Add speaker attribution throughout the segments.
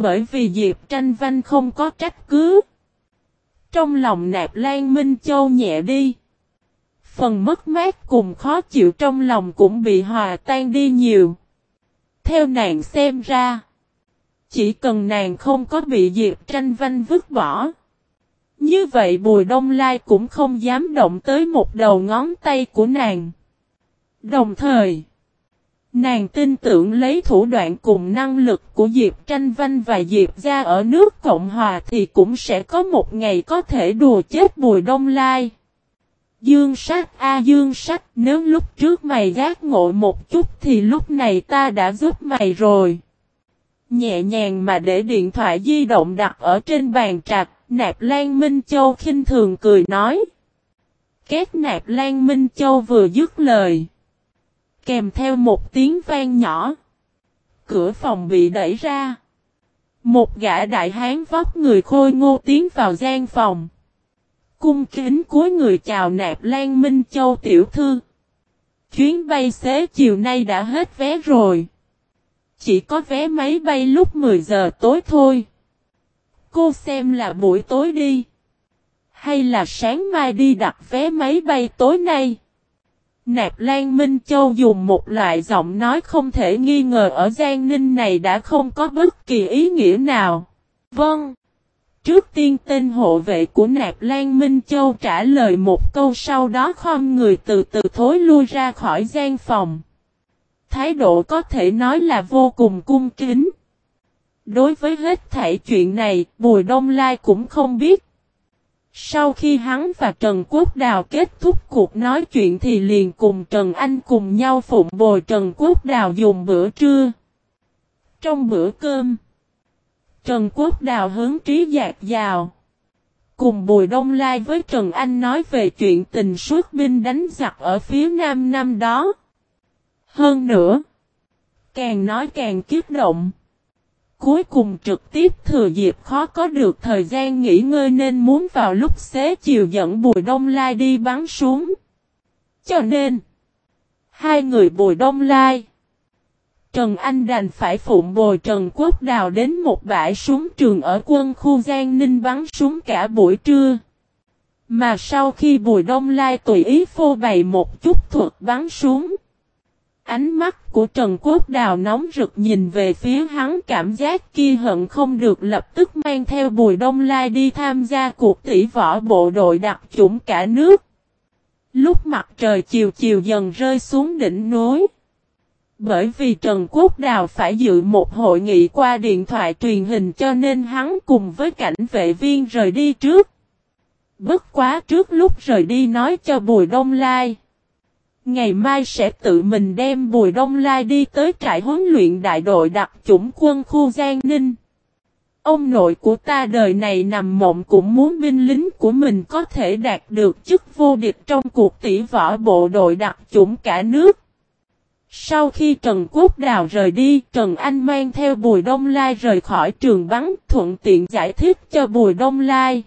Speaker 1: Bởi vì Diệp Tranh Văn không có trách cứ. Trong lòng nạp Lan Minh Châu nhẹ đi. Phần mất mát cùng khó chịu trong lòng cũng bị hòa tan đi nhiều. Theo nàng xem ra. Chỉ cần nàng không có bị Diệp Tranh Văn vứt bỏ. Như vậy Bùi Đông Lai cũng không dám động tới một đầu ngón tay của nàng. Đồng thời, nàng tin tưởng lấy thủ đoạn cùng năng lực của Diệp Tranh Văn và Diệp gia ở nước Cộng Hòa thì cũng sẽ có một ngày có thể đùa chết Bùi Đông Lai. Dương sách a Dương sách nếu lúc trước mày gác ngộ một chút thì lúc này ta đã giúp mày rồi. Nhẹ nhàng mà để điện thoại di động đặt ở trên bàn trạc, Nạp Lan Minh Châu khinh thường cười nói. Két Nạp Lan Minh Châu vừa dứt lời. Kèm theo một tiếng vang nhỏ. Cửa phòng bị đẩy ra. Một gã đại hán vóc người khôi ngô tiến vào gian phòng. Cung kính cuối người chào Nạp Lan Minh Châu tiểu thư. Chuyến bay xế chiều nay đã hết vé rồi. Chỉ có vé máy bay lúc 10 giờ tối thôi. Cô xem là buổi tối đi. Hay là sáng mai đi đặt vé máy bay tối nay. Nạp Lan Minh Châu dùng một loại giọng nói không thể nghi ngờ ở Giang Ninh này đã không có bất kỳ ý nghĩa nào. Vâng. Trước tiên tên hộ vệ của Nạp Lan Minh Châu trả lời một câu sau đó khom người từ từ thối lui ra khỏi gian phòng. Thái độ có thể nói là vô cùng cung kính. Đối với hết thảy chuyện này, Bùi Đông Lai cũng không biết. Sau khi hắn và Trần Quốc Đào kết thúc cuộc nói chuyện thì liền cùng Trần Anh cùng nhau phụng bồi Trần Quốc Đào dùng bữa trưa. Trong bữa cơm, Trần Quốc Đào hướng trí dạt vào. Cùng Bùi Đông Lai với Trần Anh nói về chuyện tình suốt binh đánh giặc ở phía nam năm đó. Hơn nữa, càng nói càng kiếp động. Cuối cùng trực tiếp thừa dịp khó có được thời gian nghỉ ngơi nên muốn vào lúc xế chiều dẫn Bùi Đông Lai đi bắn súng. Cho nên, hai người Bùi Đông Lai, Trần Anh đành phải phụng bồi Trần Quốc Đào đến một bãi súng trường ở quân khu Giang Ninh bắn súng cả buổi trưa. Mà sau khi Bùi Đông Lai tùy ý phô bày một chút thuật bắn súng. Ánh mắt của Trần Quốc Đào nóng rực nhìn về phía hắn, cảm giác kia hận không được lập tức mang theo Bùi Đông Lai đi tham gia cuộc tỷ võ bộ đội đặc chủng cả nước. Lúc mặt trời chiều chiều dần rơi xuống đỉnh núi. Bởi vì Trần Quốc Đào phải dự một hội nghị qua điện thoại truyền hình cho nên hắn cùng với cảnh vệ viên rời đi trước. Bất quá trước lúc rời đi nói cho Bùi Đông Lai. Ngày mai sẽ tự mình đem Bùi Đông Lai đi tới trại huấn luyện đại đội đặc chủng quân khu Giang Ninh. Ông nội của ta đời này nằm mộng cũng muốn binh lính của mình có thể đạt được chức vô địch trong cuộc tỷ võ bộ đội đặc chủng cả nước. Sau khi Trần Quốc Đào rời đi, Trần Anh mang theo Bùi Đông Lai rời khỏi trường bắn, thuận tiện giải thích cho Bùi Đông Lai.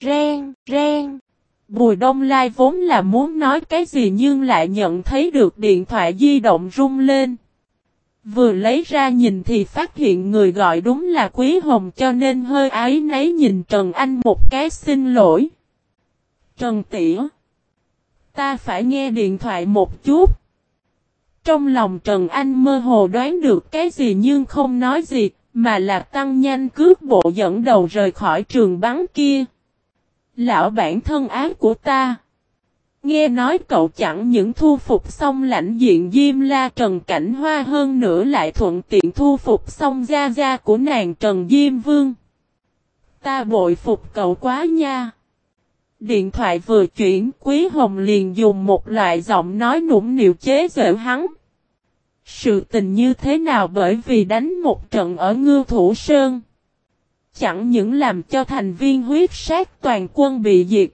Speaker 1: Ren, ren. Bùi Đông Lai vốn là muốn nói cái gì nhưng lại nhận thấy được điện thoại di động rung lên. Vừa lấy ra nhìn thì phát hiện người gọi đúng là Quý Hồng cho nên hơi ái nấy nhìn Trần Anh một cái xin lỗi. Trần Tỉa Ta phải nghe điện thoại một chút. Trong lòng Trần Anh mơ hồ đoán được cái gì nhưng không nói gì, mà là tăng nhanh cước bộ dẫn đầu rời khỏi trường bắn kia. Lão bản thân ác của ta. Nghe nói cậu chẳng những thu phục xong lãnh diện Diêm La Trần Cảnh Hoa hơn nữa lại thuận tiện thu phục xong gia gia của nàng Trần Diêm Vương. Ta bội phục cậu quá nha. Điện thoại vừa chuyển, Quý Hồng liền dùng một loại giọng nói nũng nịu chế giễu hắn. Sự tình như thế nào bởi vì đánh một trận ở Ngư Thủ Sơn. Chẳng những làm cho thành viên huyết sát toàn quân bị diệt.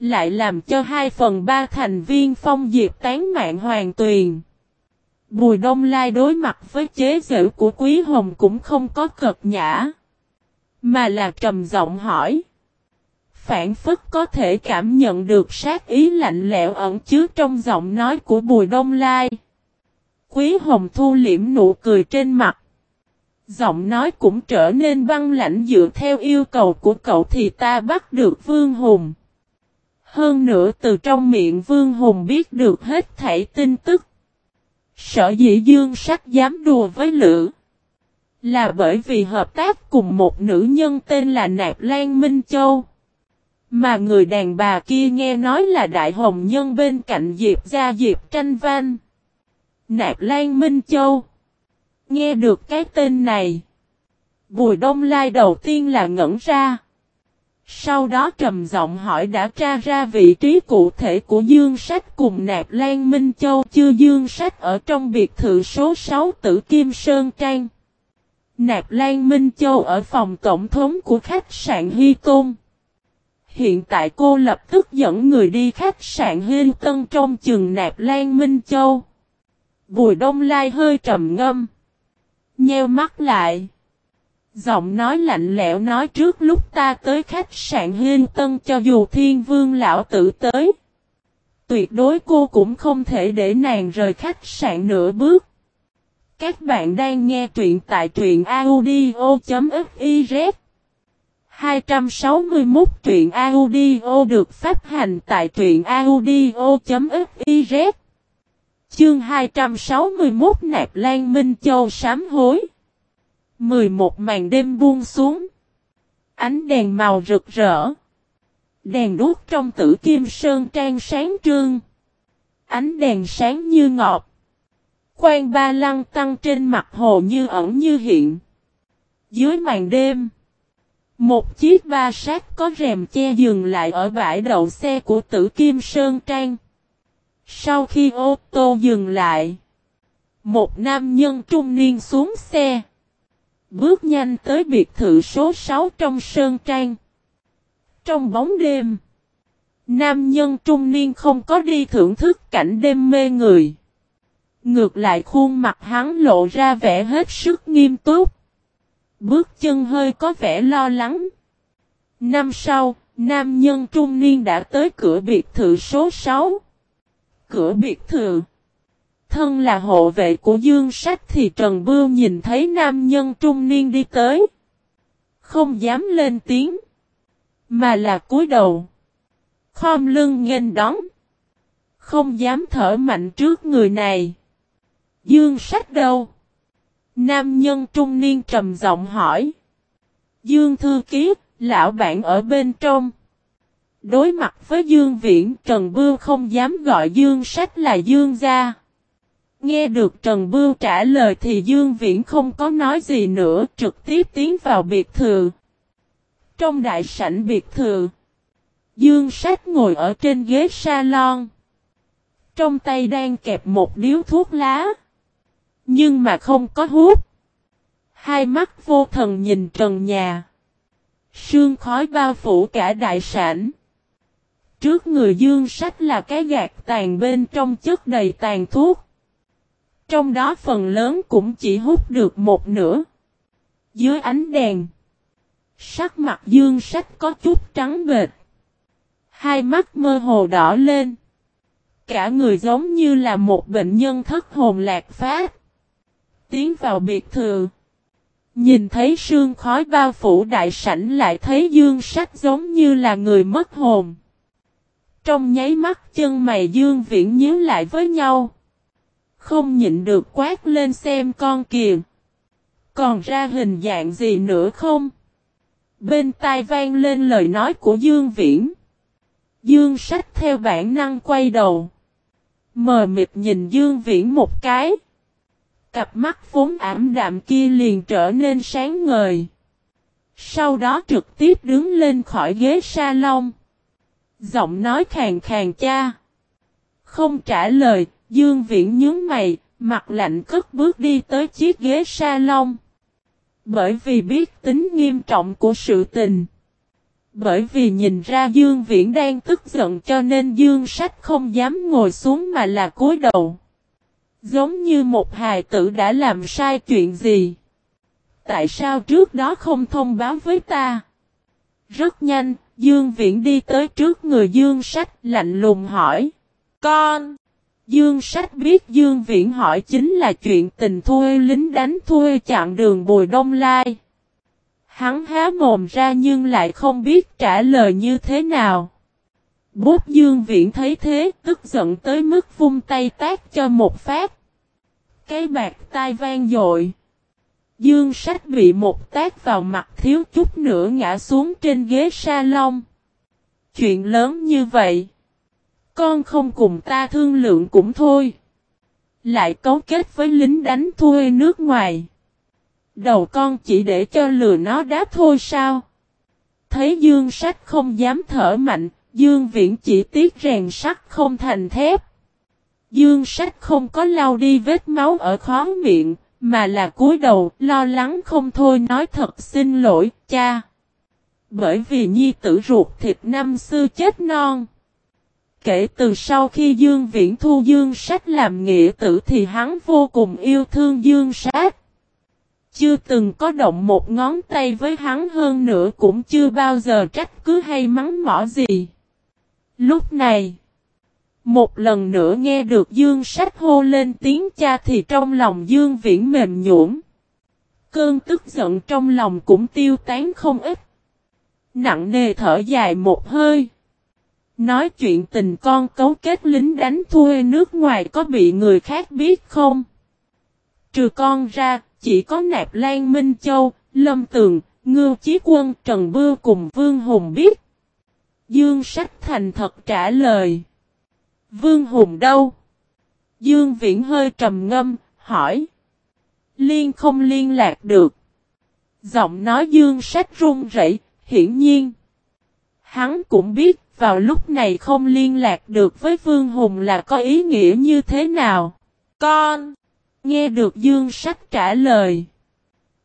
Speaker 1: Lại làm cho hai phần ba thành viên phong diệt tán mạng hoàn tuyền. Bùi Đông Lai đối mặt với chế giễu của Quý Hồng cũng không có cật nhã. Mà là trầm giọng hỏi. Phản phức có thể cảm nhận được sát ý lạnh lẽo ẩn chứa trong giọng nói của Bùi Đông Lai. Quý Hồng thu liễm nụ cười trên mặt. Giọng nói cũng trở nên băng lãnh dựa theo yêu cầu của cậu thì ta bắt được Vương Hùng. Hơn nữa từ trong miệng Vương Hùng biết được hết thảy tin tức. Sở dĩ dương sắc dám đùa với Lữ. Là bởi vì hợp tác cùng một nữ nhân tên là Nạp Lan Minh Châu. Mà người đàn bà kia nghe nói là đại hồng nhân bên cạnh Diệp gia Diệp tranh văn. Nạp Lan Minh Châu. Nghe được cái tên này. Bùi Đông Lai đầu tiên là ngẩn ra. Sau đó trầm giọng hỏi đã tra ra vị trí cụ thể của Dương Sách cùng Nạp Lan Minh Châu chưa Dương Sách ở trong biệt thự số 6 Tử Kim Sơn Trang. Nạp Lan Minh Châu ở phòng tổng thống của khách sạn Hy Tôn. Hiện tại cô lập tức dẫn người đi khách sạn Hy Tân trong chừng Nạp Lan Minh Châu. Bùi Đông Lai hơi trầm ngâm. Nheo mắt lại. Giọng nói lạnh lẽo nói trước lúc ta tới khách sạn Hiên Tân cho dù thiên vương lão tử tới. Tuyệt đối cô cũng không thể để nàng rời khách sạn nửa bước. Các bạn đang nghe truyện tại truyện audio.fiz 261 truyện audio được phát hành tại truyện audio.fiz Chương 261 Nạp Lan Minh Châu sám hối 11 màn đêm buông xuống. Ánh đèn màu rực rỡ. Đèn đuốc trong tử kim sơn trang sáng trương. Ánh đèn sáng như ngọt. Khoan ba lăng tăng trên mặt hồ như ẩn như hiện. Dưới màn đêm. Một chiếc ba sát có rèm che dừng lại ở bãi đậu xe của tử kim sơn trang. Sau khi ô tô dừng lại. Một nam nhân trung niên xuống xe. Bước nhanh tới biệt thự số 6 trong Sơn Trang. Trong bóng đêm. Nam nhân trung niên không có đi thưởng thức cảnh đêm mê người. Ngược lại khuôn mặt hắn lộ ra vẻ hết sức nghiêm túc. Bước chân hơi có vẻ lo lắng. Năm sau, nam nhân trung niên đã tới cửa biệt thự số 6. Cửa biệt thự. Thân là hộ vệ của Dương Sách thì Trần Bưu nhìn thấy nam nhân trung niên đi tới. Không dám lên tiếng. Mà là cúi đầu. Khom lưng nghênh đón. Không dám thở mạnh trước người này. Dương Sách đâu? Nam nhân trung niên trầm giọng hỏi. Dương Thư Ký, lão bạn ở bên trong. Đối mặt với Dương Viễn, Trần Bưu không dám gọi Dương Sách là Dương gia. Nghe được Trần Bưu trả lời thì Dương Viễn không có nói gì nữa, trực tiếp tiến vào biệt thự. Trong đại sảnh biệt thự, Dương Sách ngồi ở trên ghế salon. Trong tay đang kẹp một điếu thuốc lá. Nhưng mà không có hút. Hai mắt vô thần nhìn trần nhà. Sương khói bao phủ cả đại sảnh. Trước người dương sách là cái gạt tàn bên trong chất đầy tàn thuốc. Trong đó phần lớn cũng chỉ hút được một nửa. Dưới ánh đèn. Sắc mặt dương sách có chút trắng bệt. Hai mắt mơ hồ đỏ lên. Cả người giống như là một bệnh nhân thất hồn lạc phát. Tiến vào biệt thự. Nhìn thấy sương khói bao phủ đại sảnh lại thấy dương sách giống như là người mất hồn. Trong nháy mắt chân mày dương viễn nhíu lại với nhau. Không nhịn được quát lên xem con kìa. Còn ra hình dạng gì nữa không? Bên tai vang lên lời nói của Dương Viễn. Dương sách theo bản năng quay đầu. Mờ mịt nhìn Dương Viễn một cái. Cặp mắt vốn ảm đạm kia liền trở nên sáng ngời. Sau đó trực tiếp đứng lên khỏi ghế salon. Giọng nói khàn khàn cha. Không trả lời, Dương Viễn nhướng mày, mặt lạnh cất bước đi tới chiếc ghế salon. Bởi vì biết tính nghiêm trọng của sự tình. Bởi vì nhìn ra Dương Viễn đang tức giận cho nên Dương Sách không dám ngồi xuống mà là cúi đầu. Giống như một hài tử đã làm sai chuyện gì. Tại sao trước đó không thông báo với ta? Rất nhanh, Dương Viễn đi tới trước người Dương Sách lạnh lùng hỏi. Con! Dương Sách biết Dương Viễn hỏi chính là chuyện tình thuê lính đánh thuê chặn đường Bùi Đông Lai. Hắn há mồm ra nhưng lại không biết trả lời như thế nào. Bút Dương Viễn thấy thế tức giận tới mức vung tay tác cho một phát. Cái bạc tai vang dội. Dương Sách bị một tác vào mặt thiếu chút nữa ngã xuống trên ghế salon. Chuyện lớn như vậy. Con không cùng ta thương lượng cũng thôi. Lại cấu kết với lính đánh thuê nước ngoài. Đầu con chỉ để cho lừa nó đáp thôi sao? Thấy Dương Sách không dám thở mạnh, Dương Viễn chỉ tiếc rèn sắt không thành thép. Dương Sách không có lau đi vết máu ở khó miệng, mà là cúi đầu, lo lắng không thôi nói thật xin lỗi, cha. Bởi vì nhi tử ruột thịt năm xưa chết non. Kể từ sau khi Dương Viễn thu Dương Sách làm nghĩa tử thì hắn vô cùng yêu thương Dương Sách. Chưa từng có động một ngón tay với hắn hơn nữa cũng chưa bao giờ trách cứ hay mắng mỏ gì. Lúc này, một lần nữa nghe được Dương Sách hô lên tiếng cha thì trong lòng Dương Viễn mềm nhũn. Cơn tức giận trong lòng cũng tiêu tán không ít. Nặng nề thở dài một hơi. Nói chuyện tình con cấu kết lính đánh thuê nước ngoài có bị người khác biết không? Trừ con ra, chỉ có Nạp Lan Minh Châu, Lâm Tường, Ngưu Chí Quân, Trần Bưu cùng Vương Hùng biết. Dương Sách thành thật trả lời. Vương Hùng đâu? Dương Viễn hơi trầm ngâm, hỏi. Liên không liên lạc được. Giọng nói Dương Sách run rẩy, hiển nhiên. Hắn cũng biết vào lúc này không liên lạc được với Vương Hùng là có ý nghĩa như thế nào. Con! Nghe được Dương Sách trả lời.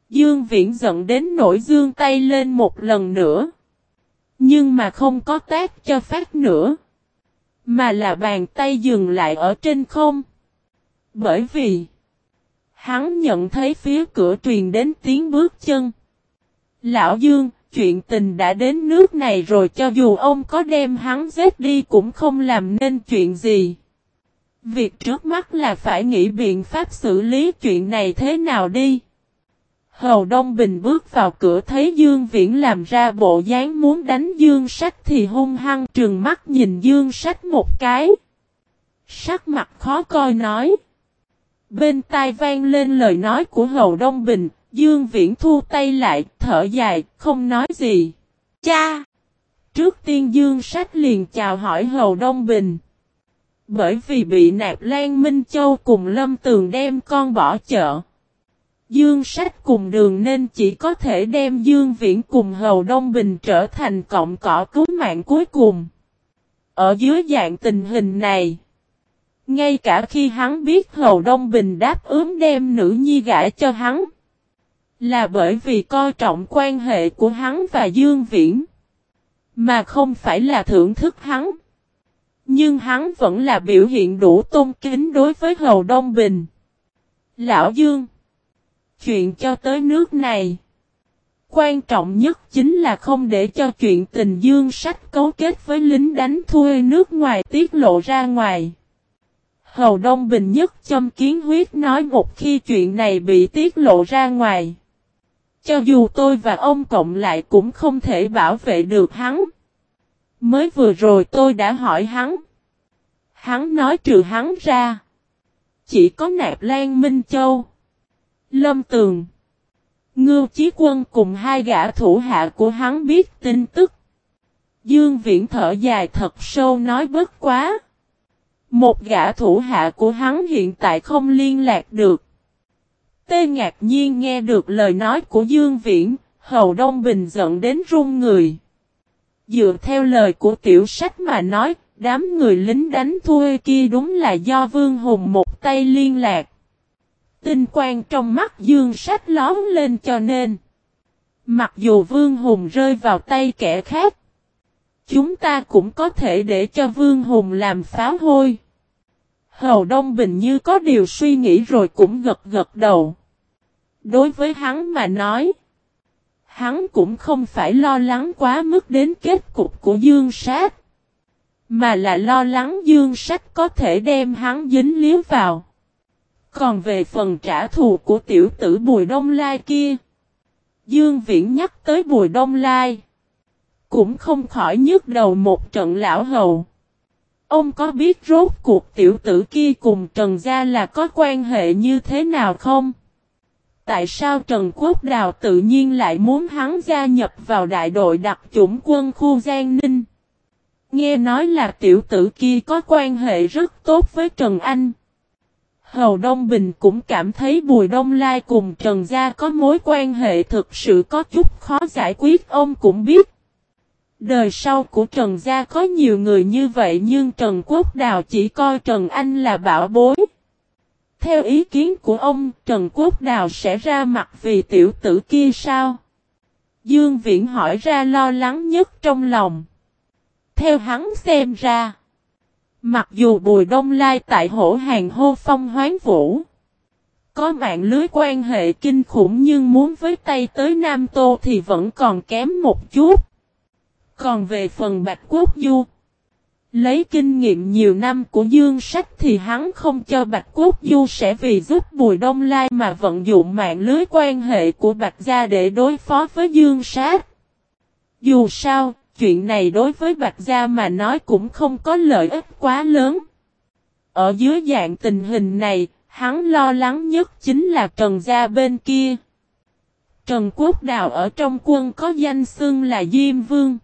Speaker 1: Dương Viễn giận đến nổi dương tay lên một lần nữa. Nhưng mà không có tác cho phát nữa. Mà là bàn tay dừng lại ở trên không. Bởi vì. Hắn nhận thấy phía cửa truyền đến tiếng bước chân. Lão Dương, chuyện tình đã đến nước này rồi cho dù ông có đem hắn giết đi cũng không làm nên chuyện gì. Việc trước mắt là phải nghĩ biện pháp xử lý chuyện này thế nào đi. Hầu Đông Bình bước vào cửa thấy Dương Viễn làm ra bộ dáng muốn đánh Dương Sách thì hung hăng trừng mắt nhìn Dương Sách một cái. Sắc mặt khó coi nói. Bên tai vang lên lời nói của Hầu Đông Bình, Dương Viễn thu tay lại, thở dài, không nói gì. Cha! Trước tiên Dương Sách liền chào hỏi Hầu Đông Bình. Bởi vì bị nạp Lan Minh Châu cùng Lâm Tường đem con bỏ chợ. Dương Sách cùng đường nên chỉ có thể đem Dương Viễn cùng Hầu Đông Bình trở thành cộng cỏ cứu mạng cuối cùng. Ở dưới dạng tình hình này, ngay cả khi hắn biết Hầu Đông Bình đáp ứng đem nữ nhi gã cho hắn, là bởi vì coi trọng quan hệ của hắn và Dương Viễn, mà không phải là thưởng thức hắn. Nhưng hắn vẫn là biểu hiện đủ tôn kính đối với Hầu Đông Bình. Lão Dương Chuyện cho tới nước này. Quan trọng nhất chính là không để cho chuyện tình dương sách cấu kết với lính đánh thuê nước ngoài tiết lộ ra ngoài. Hầu Đông Bình nhất châm kiến huyết nói một khi chuyện này bị tiết lộ ra ngoài. Cho dù tôi và ông cộng lại cũng không thể bảo vệ được hắn. Mới vừa rồi tôi đã hỏi hắn. Hắn nói trừ hắn ra. Chỉ có nạp Lan Minh Châu. Lâm Tường. Ngưu Chí Quân cùng hai gã thủ hạ của hắn biết tin tức. Dương Viễn thở dài thật sâu nói bất quá. Một gã thủ hạ của hắn hiện tại không liên lạc được. Tê ngạc nhiên nghe được lời nói của Dương Viễn, Hầu Đông Bình giận đến run người. Dựa theo lời của tiểu sách mà nói, đám người lính đánh thuê kia đúng là do Vương Hùng một tay liên lạc. Tinh quang trong mắt dương sách lón lên cho nên. Mặc dù Vương Hùng rơi vào tay kẻ khác. Chúng ta cũng có thể để cho Vương Hùng làm pháo hôi. Hầu Đông Bình như có điều suy nghĩ rồi cũng gật gật đầu. Đối với hắn mà nói. Hắn cũng không phải lo lắng quá mức đến kết cục của Dương Sát. Mà là lo lắng dương sách có thể đem hắn dính liếu vào. Còn về phần trả thù của tiểu tử Bùi Đông Lai kia. Dương Viễn nhắc tới Bùi Đông Lai. Cũng không khỏi nhức đầu một trận lão hầu. Ông có biết rốt cuộc tiểu tử kia cùng Trần Gia là có quan hệ như thế nào không? Tại sao Trần Quốc Đào tự nhiên lại muốn hắn gia nhập vào đại đội đặc chủng quân khu Giang Ninh? Nghe nói là tiểu tử kia có quan hệ rất tốt với Trần Anh. Hầu Đông Bình cũng cảm thấy Bùi Đông Lai cùng Trần Gia có mối quan hệ thực sự có chút khó giải quyết ông cũng biết. Đời sau của Trần Gia có nhiều người như vậy nhưng Trần Quốc Đào chỉ coi Trần Anh là bảo bối. Theo ý kiến của ông, Trần Quốc Đào sẽ ra mặt vì tiểu tử kia sao? Dương Viễn hỏi ra lo lắng nhất trong lòng. Theo hắn xem ra, mặc dù Bùi Đông Lai tại hổ hàng hô phong hoán vũ, có mạng lưới quan hệ kinh khủng nhưng muốn với tay tới Nam Tô thì vẫn còn kém một chút. Còn về phần Bạch Quốc Du, lấy kinh nghiệm nhiều năm của Dương Sách thì hắn không cho Bạch Quốc Du sẽ vì giúp Bùi Đông Lai mà vận dụng mạng lưới quan hệ của Bạch Gia để đối phó với Dương Sách. Dù sao, chuyện này đối với Bạch Gia mà nói cũng không có lợi ích quá lớn. Ở dưới dạng tình hình này, hắn lo lắng nhất chính là Trần Gia bên kia. Trần Quốc Đào ở trong quân có danh xưng là Diêm Vương.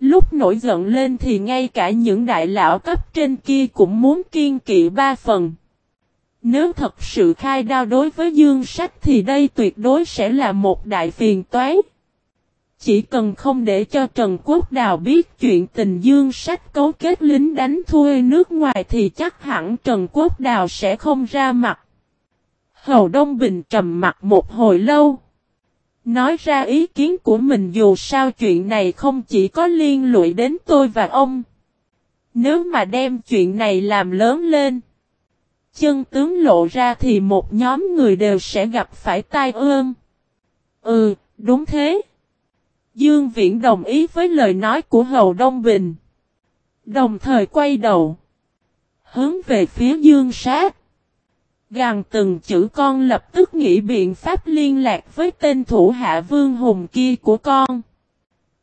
Speaker 1: Lúc nổi giận lên thì ngay cả những đại lão cấp trên kia cũng muốn kiên kỵ ba phần. Nếu thật sự khai đao đối với dương sách thì đây tuyệt đối sẽ là một đại phiền toái. Chỉ cần không để cho Trần Quốc Đào biết chuyện tình dương sách cấu kết lính đánh thua nước ngoài thì chắc hẳn Trần Quốc Đào sẽ không ra mặt. Hầu Đông Bình trầm mặt một hồi lâu. Nói ra ý kiến của mình dù sao chuyện này không chỉ có liên lụy đến tôi và ông. Nếu mà đem chuyện này làm lớn lên. Chân tướng lộ ra thì một nhóm người đều sẽ gặp phải tai ương. Ừ, đúng thế. Dương Viễn đồng ý với lời nói của Hầu Đông Bình. Đồng thời quay đầu. Hướng về phía Dương Sát. Gàng từng chữ con lập tức nghĩ biện pháp liên lạc với tên thủ hạ Vương Hùng kia của con.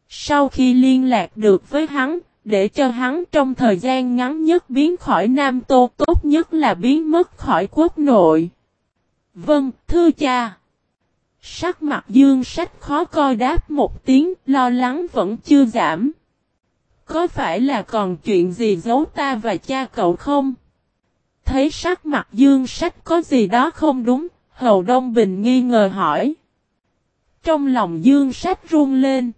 Speaker 1: Sau khi liên lạc được với hắn, để cho hắn trong thời gian ngắn nhất biến khỏi Nam Tô tốt nhất là biến mất khỏi quốc nội. Vâng, thưa cha. Sắc mặt dương sách khó coi đáp một tiếng, lo lắng vẫn chưa giảm. Có phải là còn chuyện gì giấu ta và cha cậu không? Thấy sắc mặt dương sách có gì đó không đúng, Hầu Đông Bình nghi ngờ hỏi. Trong lòng dương sách run lên.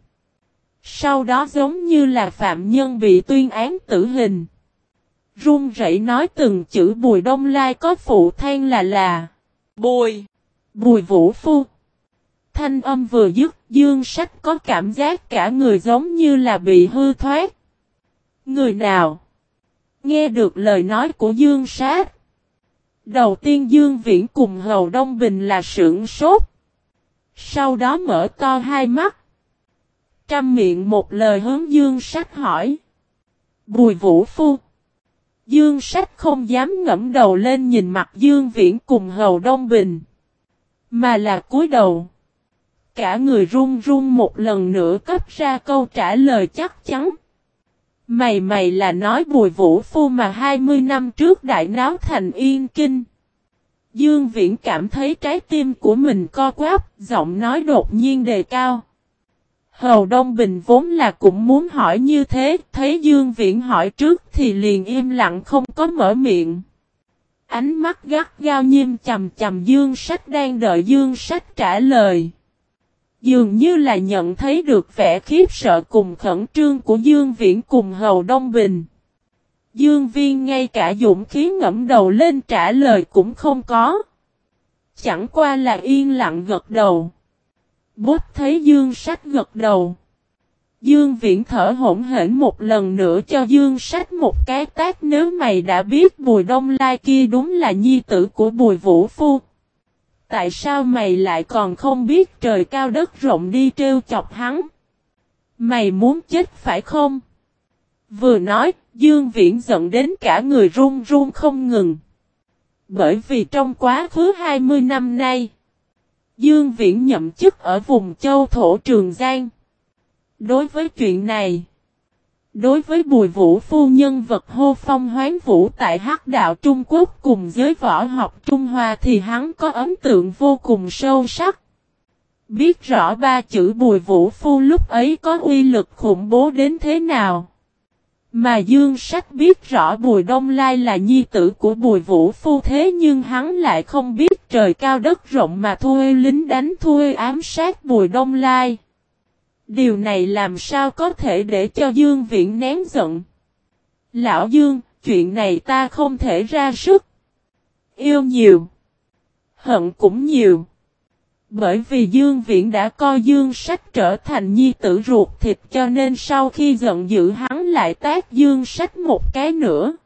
Speaker 1: Sau đó giống như là phạm nhân bị tuyên án tử hình. Run rẩy nói từng chữ Bùi Đông Lai có phụ than là là Bùi, Bùi Vũ Phu. Thanh âm vừa dứt, dương sách có cảm giác cả người giống như là bị hư thoát. Người nào? Nghe được lời nói của Dương Sát. Đầu tiên Dương Viễn cùng Hầu Đông Bình là sưởng sốt. Sau đó mở to hai mắt. Trăm miệng một lời hướng Dương Sách hỏi. Bùi Vũ Phu. Dương Sách không dám ngẫm đầu lên nhìn mặt Dương Viễn cùng Hầu Đông Bình. Mà là cúi đầu. Cả người run run một lần nữa cấp ra câu trả lời chắc chắn. Mày mày là nói bùi vũ phu mà 20 năm trước đại náo thành yên kinh. Dương Viễn cảm thấy trái tim của mình co quáp, giọng nói đột nhiên đề cao. Hầu Đông Bình vốn là cũng muốn hỏi như thế, thấy Dương Viễn hỏi trước thì liền im lặng không có mở miệng. Ánh mắt gắt gao nghiêm chầm chầm Dương Sách đang đợi Dương Sách trả lời. Dường như là nhận thấy được vẻ khiếp sợ cùng khẩn trương của Dương Viễn cùng Hầu Đông Bình. Dương Viên ngay cả dũng khí ngẫm đầu lên trả lời cũng không có. Chẳng qua là yên lặng gật đầu. Bút thấy Dương Sách gật đầu. Dương Viễn thở hổn hển một lần nữa cho Dương Sách một cái tác nếu mày đã biết Bùi Đông Lai kia đúng là nhi tử của Bùi Vũ Phu. Tại sao mày lại còn không biết trời cao đất rộng đi trêu chọc hắn? Mày muốn chết phải không? Vừa nói, Dương Viễn giận đến cả người run run không ngừng. Bởi vì trong quá khứ 20 năm nay, Dương Viễn nhậm chức ở vùng châu thổ Trường Giang. Đối với chuyện này, đối với bùi vũ phu nhân vật hô phong hoán vũ tại hắc đạo Trung Quốc cùng giới võ học Trung Hoa thì hắn có ấn tượng vô cùng sâu sắc. Biết rõ ba chữ bùi vũ phu lúc ấy có uy lực khủng bố đến thế nào. Mà Dương Sách biết rõ Bùi Đông Lai là nhi tử của Bùi Vũ Phu thế nhưng hắn lại không biết trời cao đất rộng mà thuê lính đánh thuê ám sát Bùi Đông Lai. Điều này làm sao có thể để cho Dương Viễn nén giận. Lão Dương, chuyện này ta không thể ra sức. Yêu nhiều. Hận cũng nhiều. Bởi vì Dương Viễn đã coi Dương Sách trở thành nhi tử ruột thịt cho nên sau khi giận dữ hắn lại tác Dương Sách một cái nữa.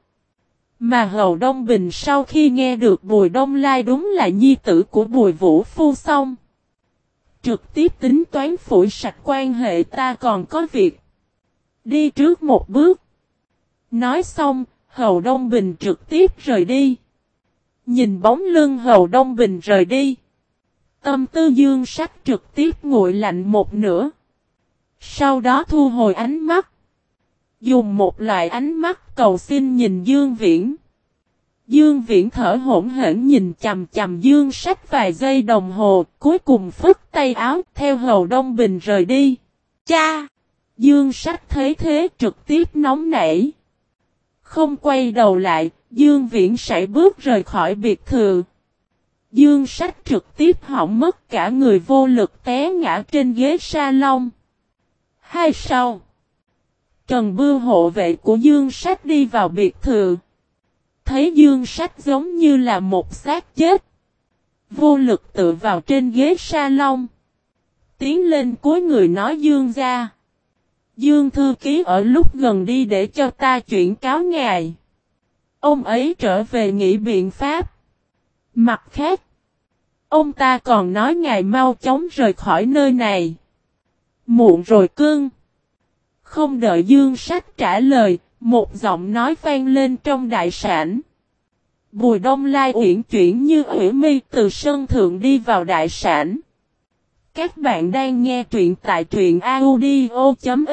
Speaker 1: Mà Hầu Đông Bình sau khi nghe được Bùi Đông Lai đúng là nhi tử của Bùi Vũ Phu xong. Trực tiếp tính toán phủi sạch quan hệ ta còn có việc. Đi trước một bước. Nói xong, Hầu Đông Bình trực tiếp rời đi. Nhìn bóng lưng Hầu Đông Bình rời đi. Tâm tư dương sắc trực tiếp nguội lạnh một nửa. Sau đó thu hồi ánh mắt. Dùng một loại ánh mắt cầu xin nhìn Dương Viễn. Dương Viễn thở hổn hển nhìn chầm chầm Dương sách vài giây đồng hồ, cuối cùng phất tay áo theo hầu Đông Bình rời đi. Cha! Dương sách thấy thế trực tiếp nóng nảy. Không quay đầu lại, Dương Viễn sải bước rời khỏi biệt thự. Dương sách trực tiếp hỏng mất cả người vô lực té ngã trên ghế salon. Hai sau. Trần Bưu hộ vệ của Dương sách đi vào biệt thự. Thấy Dương sách giống như là một xác chết. Vô lực tự vào trên ghế salon. Tiến lên cuối người nói Dương ra. Dương thư ký ở lúc gần đi để cho ta chuyển cáo ngài. Ông ấy trở về nghĩ biện pháp. Mặt khác, ông ta còn nói ngài mau chóng rời khỏi nơi này. Muộn rồi cưng. Không đợi Dương Sách trả lời, một giọng nói vang lên trong đại sản. Bùi Đông Lai uyển chuyển như ủy mi từ sân thượng đi vào đại sản. Các bạn đang nghe truyện tại truyện audio.fiz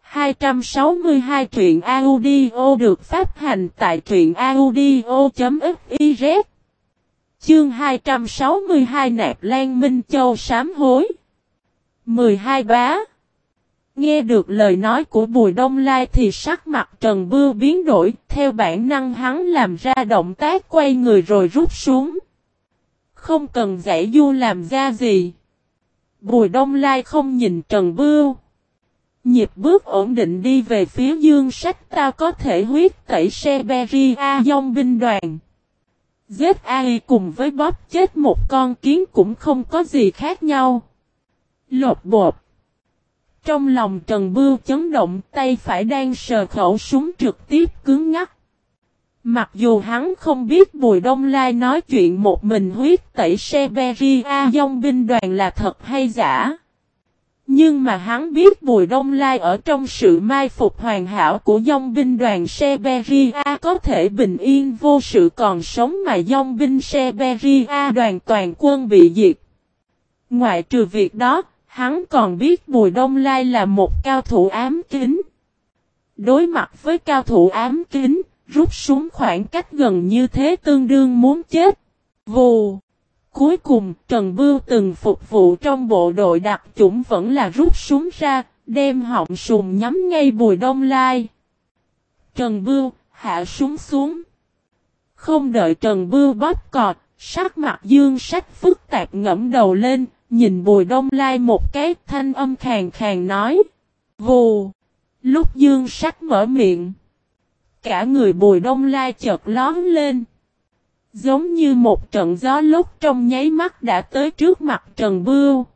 Speaker 1: 262 truyện audio được phát hành tại truyện audio.fiz Chương 262 Nạp Lan Minh Châu sám hối 12 bá Nghe được lời nói của Bùi Đông Lai thì sắc mặt Trần Bưu biến đổi, theo bản năng hắn làm ra động tác quay người rồi rút xuống. Không cần giải du làm ra gì. Bùi Đông Lai không nhìn Trần Bưu. Nhịp bước ổn định đi về phía dương sách ta có thể huyết tẩy Siberia dòng binh đoàn. Giết ai cùng với bóp chết một con kiến cũng không có gì khác nhau. Lột bột. Trong lòng Trần Bưu chấn động tay phải đang sờ khẩu súng trực tiếp cứng ngắt. Mặc dù hắn không biết Bùi Đông Lai nói chuyện một mình huyết tẩy Siberia dòng binh đoàn là thật hay giả. Nhưng mà hắn biết Bùi Đông Lai ở trong sự mai phục hoàn hảo của dòng binh đoàn Seberia có thể bình yên vô sự còn sống mà dòng binh Seberia đoàn toàn quân bị diệt. Ngoại trừ việc đó, hắn còn biết Bùi Đông Lai là một cao thủ ám kính. Đối mặt với cao thủ ám kính, rút súng khoảng cách gần như thế tương đương muốn chết. Vù! Cuối cùng, Trần Bưu từng phục vụ trong bộ đội đặc chủng vẫn là rút súng ra, đem họng sùng nhắm ngay Bùi Đông Lai. Trần Bưu, hạ súng xuống. Không đợi Trần Bưu bóp cọt, sắc mặt dương sách phức tạp ngẫm đầu lên, nhìn Bùi Đông Lai một cái, thanh âm khàn khàn nói. Vù! Lúc dương sắc mở miệng. Cả người Bùi Đông Lai chợt lón lên. Giống như một trận gió lúc trong nháy mắt đã tới trước mặt Trần Bưu.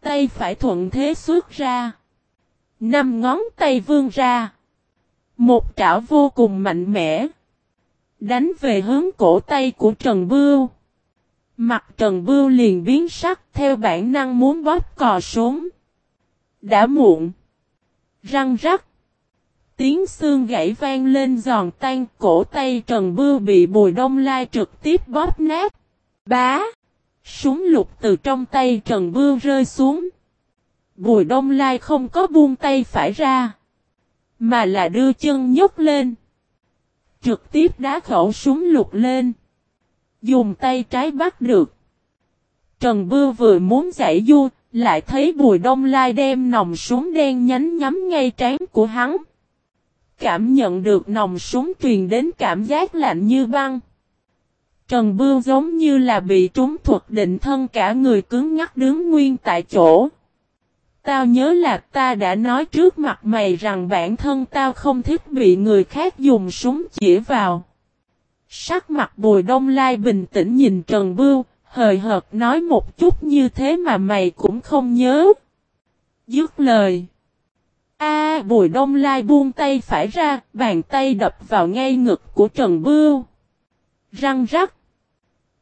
Speaker 1: Tay phải thuận thế xuất ra. Năm ngón tay vươn ra. Một trảo vô cùng mạnh mẽ. Đánh về hướng cổ tay của Trần Bưu. Mặt Trần Bưu liền biến sắc theo bản năng muốn bóp cò xuống. Đã muộn. Răng rắc. Tiếng xương gãy vang lên giòn tan, cổ tay Trần Bưu bị Bùi Đông Lai trực tiếp bóp nát. Bá! Súng lục từ trong tay Trần Bưu rơi xuống. Bùi Đông Lai không có buông tay phải ra. Mà là đưa chân nhấc lên. Trực tiếp đá khẩu súng lục lên. Dùng tay trái bắt được. Trần Bưu vừa muốn giải du, lại thấy Bùi Đông Lai đem nòng súng đen nhánh nhắm ngay trán của hắn. Cảm nhận được nòng súng truyền đến cảm giác lạnh như băng. Trần Bưu giống như là bị trúng thuật định thân cả người cứng ngắc đứng nguyên tại chỗ. Tao nhớ là ta đã nói trước mặt mày rằng bản thân tao không thích bị người khác dùng súng chỉ vào. Sắc mặt bùi đông lai bình tĩnh nhìn Trần Bưu, hời hợt nói một chút như thế mà mày cũng không nhớ. Dứt lời. A bùi đông lai buông tay phải ra, bàn tay đập vào ngay ngực của Trần Bưu. Răng rắc.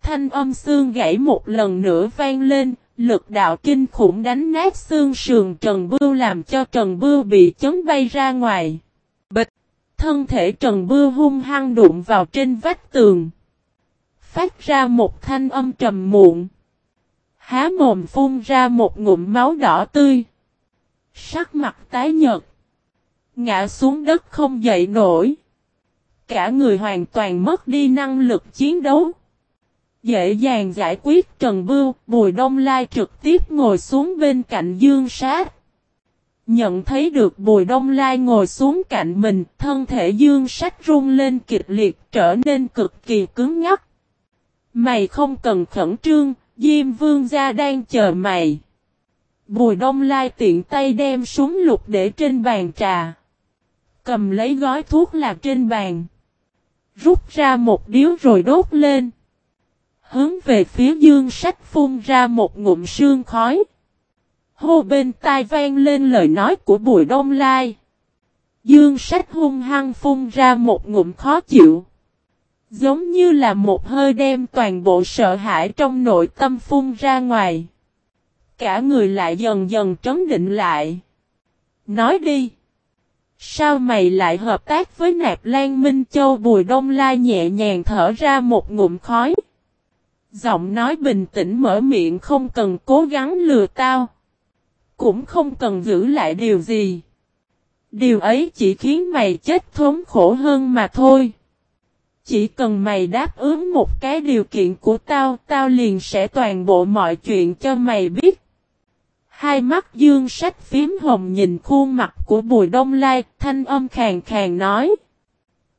Speaker 1: Thanh âm xương gãy một lần nữa vang lên, lực đạo kinh khủng đánh nát xương sườn Trần Bưu làm cho Trần Bưu bị chấn bay ra ngoài. Bịch! Thân thể Trần Bưu hung hăng đụng vào trên vách tường. Phát ra một thanh âm trầm muộn. Há mồm phun ra một ngụm máu đỏ tươi. Sắc mặt tái nhợt. Ngã xuống đất không dậy nổi. Cả người hoàn toàn mất đi năng lực chiến đấu. Dễ dàng giải quyết Trần Bưu, Bùi Đông Lai trực tiếp ngồi xuống bên cạnh Dương Sát. Nhận thấy được Bùi Đông Lai ngồi xuống cạnh mình, thân thể Dương sách rung lên kịch liệt trở nên cực kỳ cứng ngắc. Mày không cần khẩn trương, Diêm Vương gia đang chờ mày. Bùi Đông Lai tiện tay đem súng lục để trên bàn trà. Cầm lấy gói thuốc là trên bàn. Rút ra một điếu rồi đốt lên. Hướng về phía dương sách phun ra một ngụm sương khói. Hô bên tai vang lên lời nói của Bùi Đông Lai. Dương sách hung hăng phun ra một ngụm khó chịu. Giống như là một hơi đem toàn bộ sợ hãi trong nội tâm phun ra ngoài. Cả người lại dần dần trấn định lại. Nói đi. Sao mày lại hợp tác với Nạp Lan Minh Châu Bùi Đông Lai nhẹ nhàng thở ra một ngụm khói. Giọng nói bình tĩnh mở miệng không cần cố gắng lừa tao. Cũng không cần giữ lại điều gì. Điều ấy chỉ khiến mày chết thốn khổ hơn mà thôi. Chỉ cần mày đáp ứng một cái điều kiện của tao, tao liền sẽ toàn bộ mọi chuyện cho mày biết. Hai mắt dương sách phím hồng nhìn khuôn mặt của Bùi Đông Lai, thanh âm khàn khàn nói.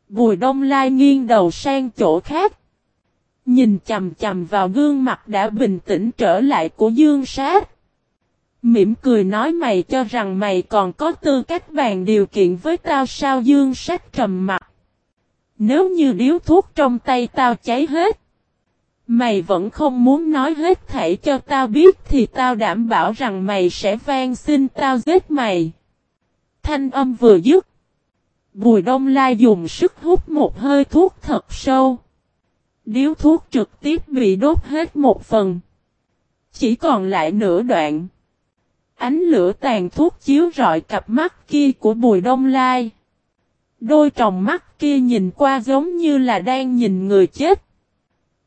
Speaker 1: Bùi Đông Lai nghiêng đầu sang chỗ khác. Nhìn chầm chầm vào gương mặt đã bình tĩnh trở lại của Dương Sát. Mỉm cười nói mày cho rằng mày còn có tư cách bàn điều kiện với tao sao Dương sách trầm mặt. Nếu như điếu thuốc trong tay tao cháy hết. Mày vẫn không muốn nói hết thảy cho tao biết thì tao đảm bảo rằng mày sẽ van xin tao giết mày. Thanh âm vừa dứt. Bùi đông lai dùng sức hút một hơi thuốc thật sâu. Điếu thuốc trực tiếp bị đốt hết một phần. Chỉ còn lại nửa đoạn. Ánh lửa tàn thuốc chiếu rọi cặp mắt kia của Bùi Đông Lai. Đôi tròng mắt kia nhìn qua giống như là đang nhìn người chết.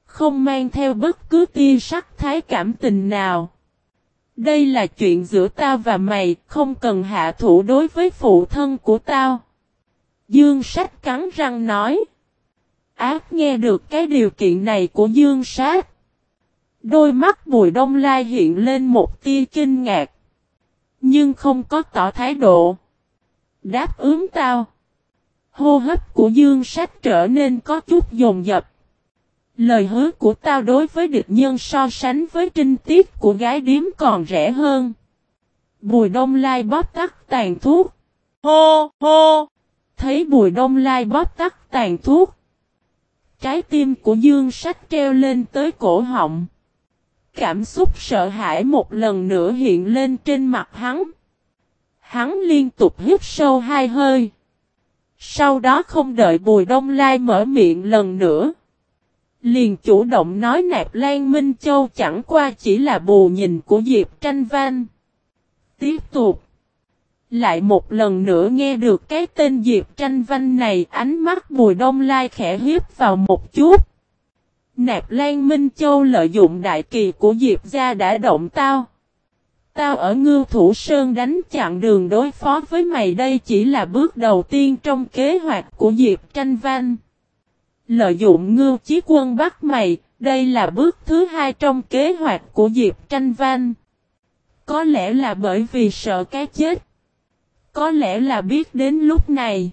Speaker 1: Không mang theo bất cứ tia sắc thái cảm tình nào. Đây là chuyện giữa tao và mày, không cần hạ thủ đối với phụ thân của tao. Dương sách cắn răng nói. Ác nghe được cái điều kiện này của Dương Sách, Đôi mắt Bùi Đông Lai hiện lên một tia kinh ngạc. Nhưng không có tỏ thái độ. Đáp ứng tao. Hô hấp của Dương sách trở nên có chút dồn dập. Lời hứa của tao đối với địch nhân so sánh với trinh tiết của gái điếm còn rẻ hơn. Bùi Đông Lai bóp tắt tàn thuốc. Hô hô! Thấy Bùi Đông Lai bóp tắt tàn thuốc. Trái tim của Dương Sách treo lên tới cổ họng. Cảm xúc sợ hãi một lần nữa hiện lên trên mặt hắn. Hắn liên tục hít sâu hai hơi. Sau đó không đợi Bùi Đông Lai mở miệng lần nữa. Liền chủ động nói nạp Lan Minh Châu chẳng qua chỉ là bù nhìn của Diệp Tranh Văn. Tiếp tục. Lại một lần nữa nghe được cái tên Diệp tranh văn này, ánh mắt Bùi Đông Lai khẽ hiếp vào một chút. Nạp Lan Minh Châu lợi dụng đại kỳ của Diệp gia đã động tao. Tao ở ngưu thủ sơn đánh chặn đường đối phó với mày đây chỉ là bước đầu tiên trong kế hoạch của Diệp tranh văn. Lợi dụng ngưu chí quân bắt mày, đây là bước thứ hai trong kế hoạch của Diệp tranh văn. Có lẽ là bởi vì sợ cái chết. Có lẽ là biết đến lúc này.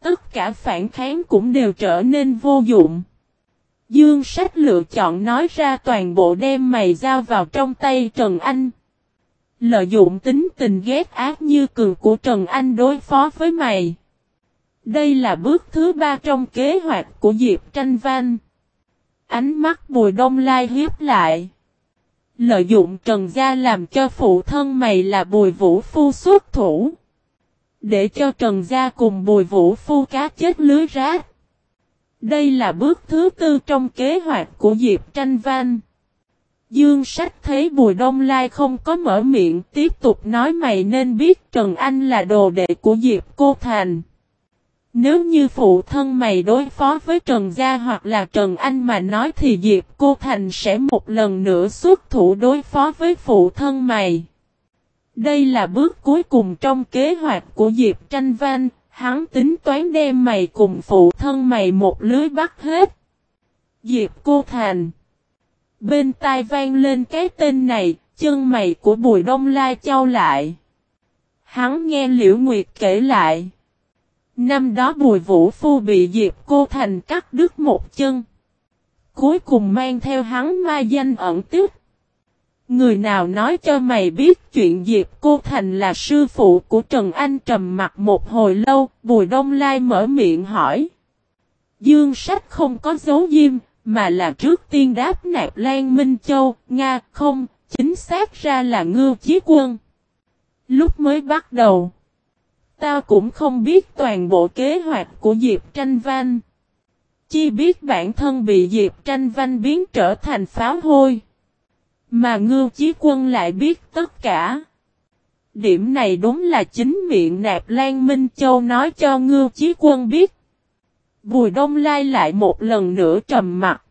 Speaker 1: Tất cả phản kháng cũng đều trở nên vô dụng. Dương sách lựa chọn nói ra toàn bộ đem mày giao vào trong tay Trần Anh. Lợi dụng tính tình ghét ác như cường của Trần Anh đối phó với mày. Đây là bước thứ ba trong kế hoạch của Diệp Tranh Văn. Ánh mắt Bùi Đông Lai hiếp lại. Lợi dụng Trần Gia làm cho phụ thân mày là Bùi Vũ Phu xuất thủ. Để cho Trần Gia cùng Bùi Vũ Phu cá chết lưới rác. Đây là bước thứ tư trong kế hoạch của Diệp Tranh Văn. Dương sách thấy Bùi Đông Lai không có mở miệng tiếp tục nói mày nên biết Trần Anh là đồ đệ của Diệp Cô Thành. Nếu như phụ thân mày đối phó với Trần Gia hoặc là Trần Anh mà nói thì Diệp Cô Thành sẽ một lần nữa xuất thủ đối phó với phụ thân mày. Đây là bước cuối cùng trong kế hoạch của Diệp Tranh Văn, hắn tính toán đem mày cùng phụ thân mày một lưới bắt hết. Diệp Cô Thành Bên tai vang lên cái tên này, chân mày của Bùi Đông Lai trao lại. Hắn nghe Liễu Nguyệt kể lại. Năm đó Bùi Vũ Phu bị Diệp Cô Thành cắt đứt một chân. Cuối cùng mang theo hắn ma danh ẩn tức. Người nào nói cho mày biết chuyện Diệp Cô Thành là sư phụ của Trần Anh trầm mặt một hồi lâu, Bùi Đông Lai mở miệng hỏi. Dương sách không có dấu diêm, mà là trước tiên đáp nạp Lan Minh Châu, Nga, không, chính xác ra là ngưu chí quân. Lúc mới bắt đầu, ta cũng không biết toàn bộ kế hoạch của Diệp Tranh Văn. Chi biết bản thân bị Diệp Tranh Văn biến trở thành pháo hôi. Mà ngưu chí quân lại biết tất cả. Điểm này đúng là chính miệng nạp Lan Minh Châu nói cho ngưu chí quân biết. Bùi đông lai lại một lần nữa trầm mặt.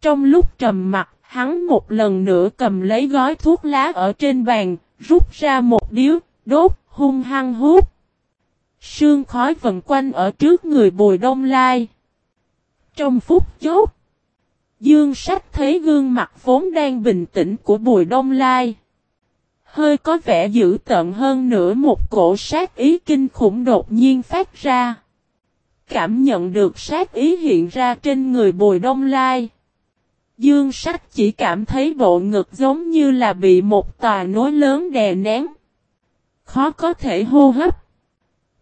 Speaker 1: Trong lúc trầm mặt, hắn một lần nữa cầm lấy gói thuốc lá ở trên bàn, rút ra một điếu, đốt, hung hăng hút. Sương khói vần quanh ở trước người bùi đông lai. Trong phút chốt, Dương sách thấy gương mặt vốn đang bình tĩnh của bùi đông lai. Hơi có vẻ dữ tận hơn nữa một cổ sát ý kinh khủng đột nhiên phát ra. Cảm nhận được sát ý hiện ra trên người bùi đông lai. Dương sách chỉ cảm thấy bộ ngực giống như là bị một tòa nối lớn đè nén. Khó có thể hô hấp.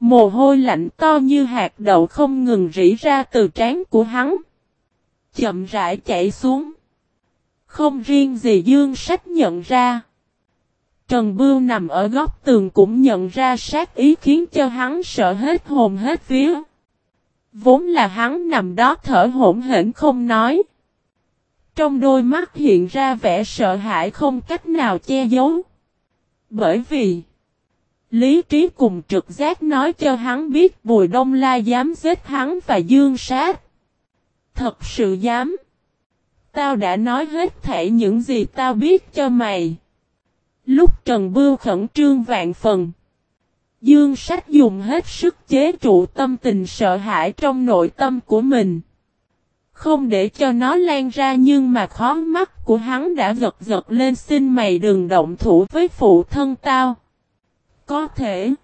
Speaker 1: Mồ hôi lạnh to như hạt đậu không ngừng rỉ ra từ trán của hắn. Chậm rãi chạy xuống. Không riêng gì dương sách nhận ra. Trần Bưu nằm ở góc tường cũng nhận ra sát ý khiến cho hắn sợ hết hồn hết vía. Vốn là hắn nằm đó thở hổn hển không nói. Trong đôi mắt hiện ra vẻ sợ hãi không cách nào che giấu. Bởi vì, Lý trí cùng trực giác nói cho hắn biết Bùi Đông La dám giết hắn và dương sát. Thật sự dám. Tao đã nói hết thảy những gì tao biết cho mày. Lúc Trần Bưu khẩn trương vạn phần. Dương sách dùng hết sức chế trụ tâm tình sợ hãi trong nội tâm của mình. Không để cho nó lan ra nhưng mà khó mắt của hắn đã gật gật lên, xin mày đừng động thủ với phụ thân tao. Có thể.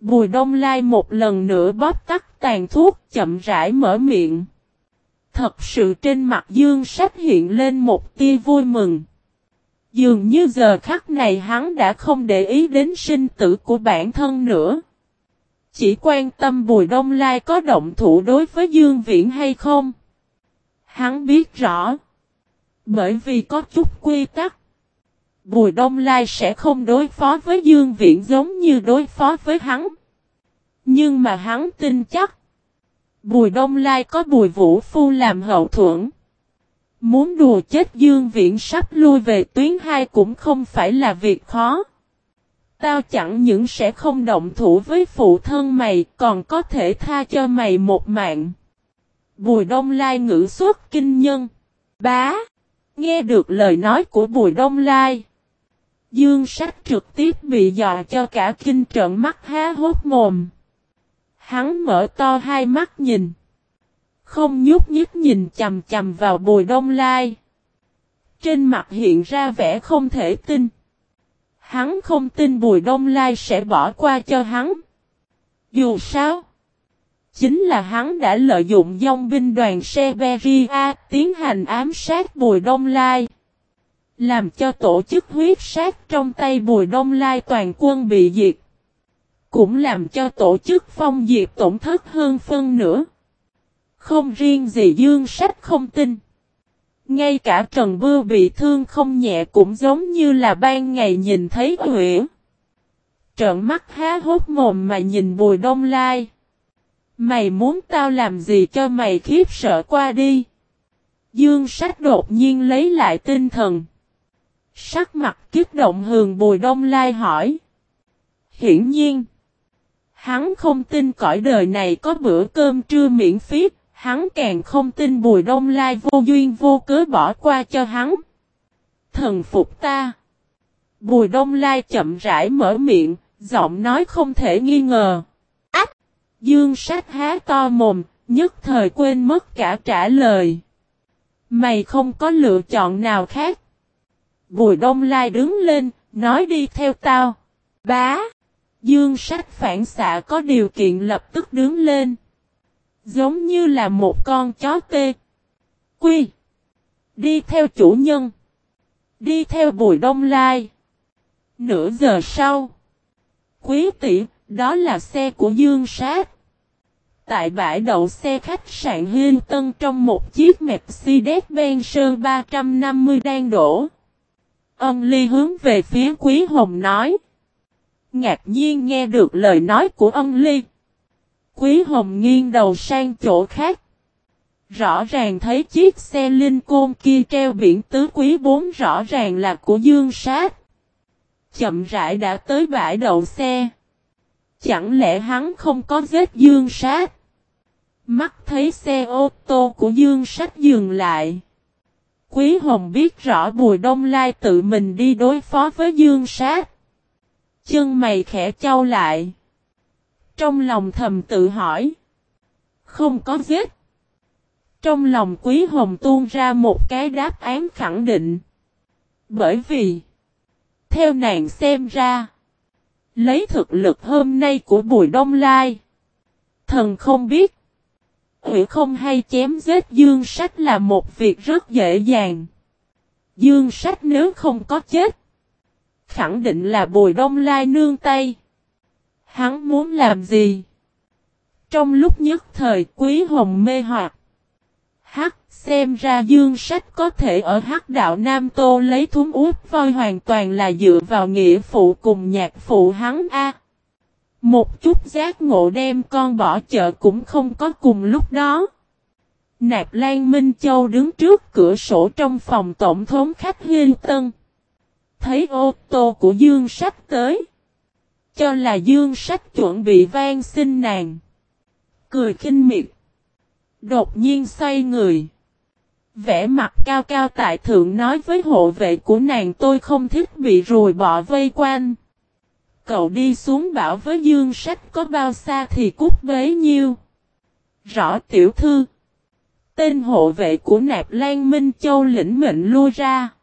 Speaker 1: Bùi đông lai một lần nữa bóp tắt tàn thuốc chậm rãi mở miệng. Thật sự trên mặt dương sách hiện lên một tia vui mừng. Dường như giờ khắc này hắn đã không để ý đến sinh tử của bản thân nữa. Chỉ quan tâm Bùi Đông Lai có động thủ đối với Dương Viễn hay không. Hắn biết rõ. Bởi vì có chút quy tắc. Bùi Đông Lai sẽ không đối phó với Dương Viễn giống như đối phó với hắn. Nhưng mà hắn tin chắc. Bùi Đông Lai có Bùi Vũ Phu làm hậu thuẫn. Muốn đùa chết Dương Viễn sắp lui về tuyến 2 cũng không phải là việc khó. Tao chẳng những sẽ không động thủ với phụ thân mày, còn có thể tha cho mày một mạng. Bùi Đông Lai ngữ xuất kinh nhân. Bá. Nghe được lời nói của Bùi Đông Lai. Dương sách trực tiếp bị dọa cho cả kinh trợn mắt há hốt mồm. Hắn mở to hai mắt nhìn. Không nhúc nhích nhìn chầm chầm vào Bùi Đông Lai. Trên mặt hiện ra vẻ không thể tin. Hắn không tin Bùi Đông Lai sẽ bỏ qua cho hắn. Dù sao, chính là hắn đã lợi dụng dòng binh đoàn Severia tiến hành ám sát Bùi Đông Lai. Làm cho tổ chức huyết sát trong tay Bùi Đông Lai toàn quân bị diệt. Cũng làm cho tổ chức phong diệt tổn thất hơn phân nữa. Không riêng gì Dương Sách không tin. Ngay cả Trần Bưu bị thương không nhẹ cũng giống như là ban ngày nhìn thấy nguyễn. Trợn mắt há hốt mồm mà nhìn Bùi Đông Lai. Mày muốn tao làm gì cho mày khiếp sợ qua đi. Dương sách đột nhiên lấy lại tinh thần. Sắc mặt kiếp động hường Bùi Đông Lai hỏi. Hiển nhiên. Hắn không tin cõi đời này có bữa cơm trưa miễn phí, Hắn càng không tin Bùi Đông Lai vô duyên vô cớ bỏ qua cho hắn. Thần phục ta. Bùi Đông Lai chậm rãi mở miệng, giọng nói không thể nghi ngờ. Ách! Dương sách há to mồm, nhất thời quên mất cả trả lời. Mày không có lựa chọn nào khác. Bùi Đông Lai đứng lên, nói đi theo tao. Bá! Dương sách phản xạ có điều kiện lập tức đứng lên. Giống như là một con chó tê. Quy. Đi theo chủ nhân. Đi theo bùi đông lai. Nửa giờ sau. Quý tỷ, đó là xe của Dương Sát. Tại bãi đậu xe khách sạn Hiên Tân trong một chiếc Mercedes-Benz Sơn 350 đang đổ. Ân Ly hướng về phía Quý Hồng nói. Ngạc nhiên nghe được lời nói của ân Ly. Quý Hồng nghiêng đầu sang chỗ khác. Rõ ràng thấy chiếc xe linh côn kia treo biển tứ quý bốn rõ ràng là của Dương Sát. Chậm rãi đã tới bãi đậu xe. Chẳng lẽ hắn không có giết Dương Sát? Mắt thấy xe ô tô của Dương Sát dừng lại. Quý Hồng biết rõ Bùi Đông Lai tự mình đi đối phó với Dương Sát. Chân mày khẽ trao lại. Trong lòng thầm tự hỏi. Không có giết. Trong lòng quý hồng tuôn ra một cái đáp án khẳng định. Bởi vì. Theo nàng xem ra. Lấy thực lực hôm nay của Bùi Đông Lai. Thần không biết. hủy không hay chém giết Dương Sách là một việc rất dễ dàng. Dương Sách nếu không có chết. Khẳng định là Bùi Đông Lai nương tay. Hắn muốn làm gì? Trong lúc nhất thời quý hồng mê hoặc. Hắc xem ra dương sách có thể ở hắc đạo Nam Tô lấy thúng út voi hoàn toàn là dựa vào nghĩa phụ cùng nhạc phụ hắn A. Một chút giác ngộ đem con bỏ chợ cũng không có cùng lúc đó. Nạp Lan Minh Châu đứng trước cửa sổ trong phòng tổng thống khách Hiên Tân. Thấy ô tô của Dương Sách tới cho là dương sách chuẩn bị van xin nàng. Cười kinh miệt. Đột nhiên xoay người. Vẽ mặt cao cao tại thượng nói với hộ vệ của nàng tôi không thích bị rùi bọ vây quanh. Cậu đi xuống bảo với dương sách có bao xa thì cút bấy nhiêu. Rõ tiểu thư. Tên hộ vệ của nạp Lan Minh Châu lĩnh mệnh lui ra.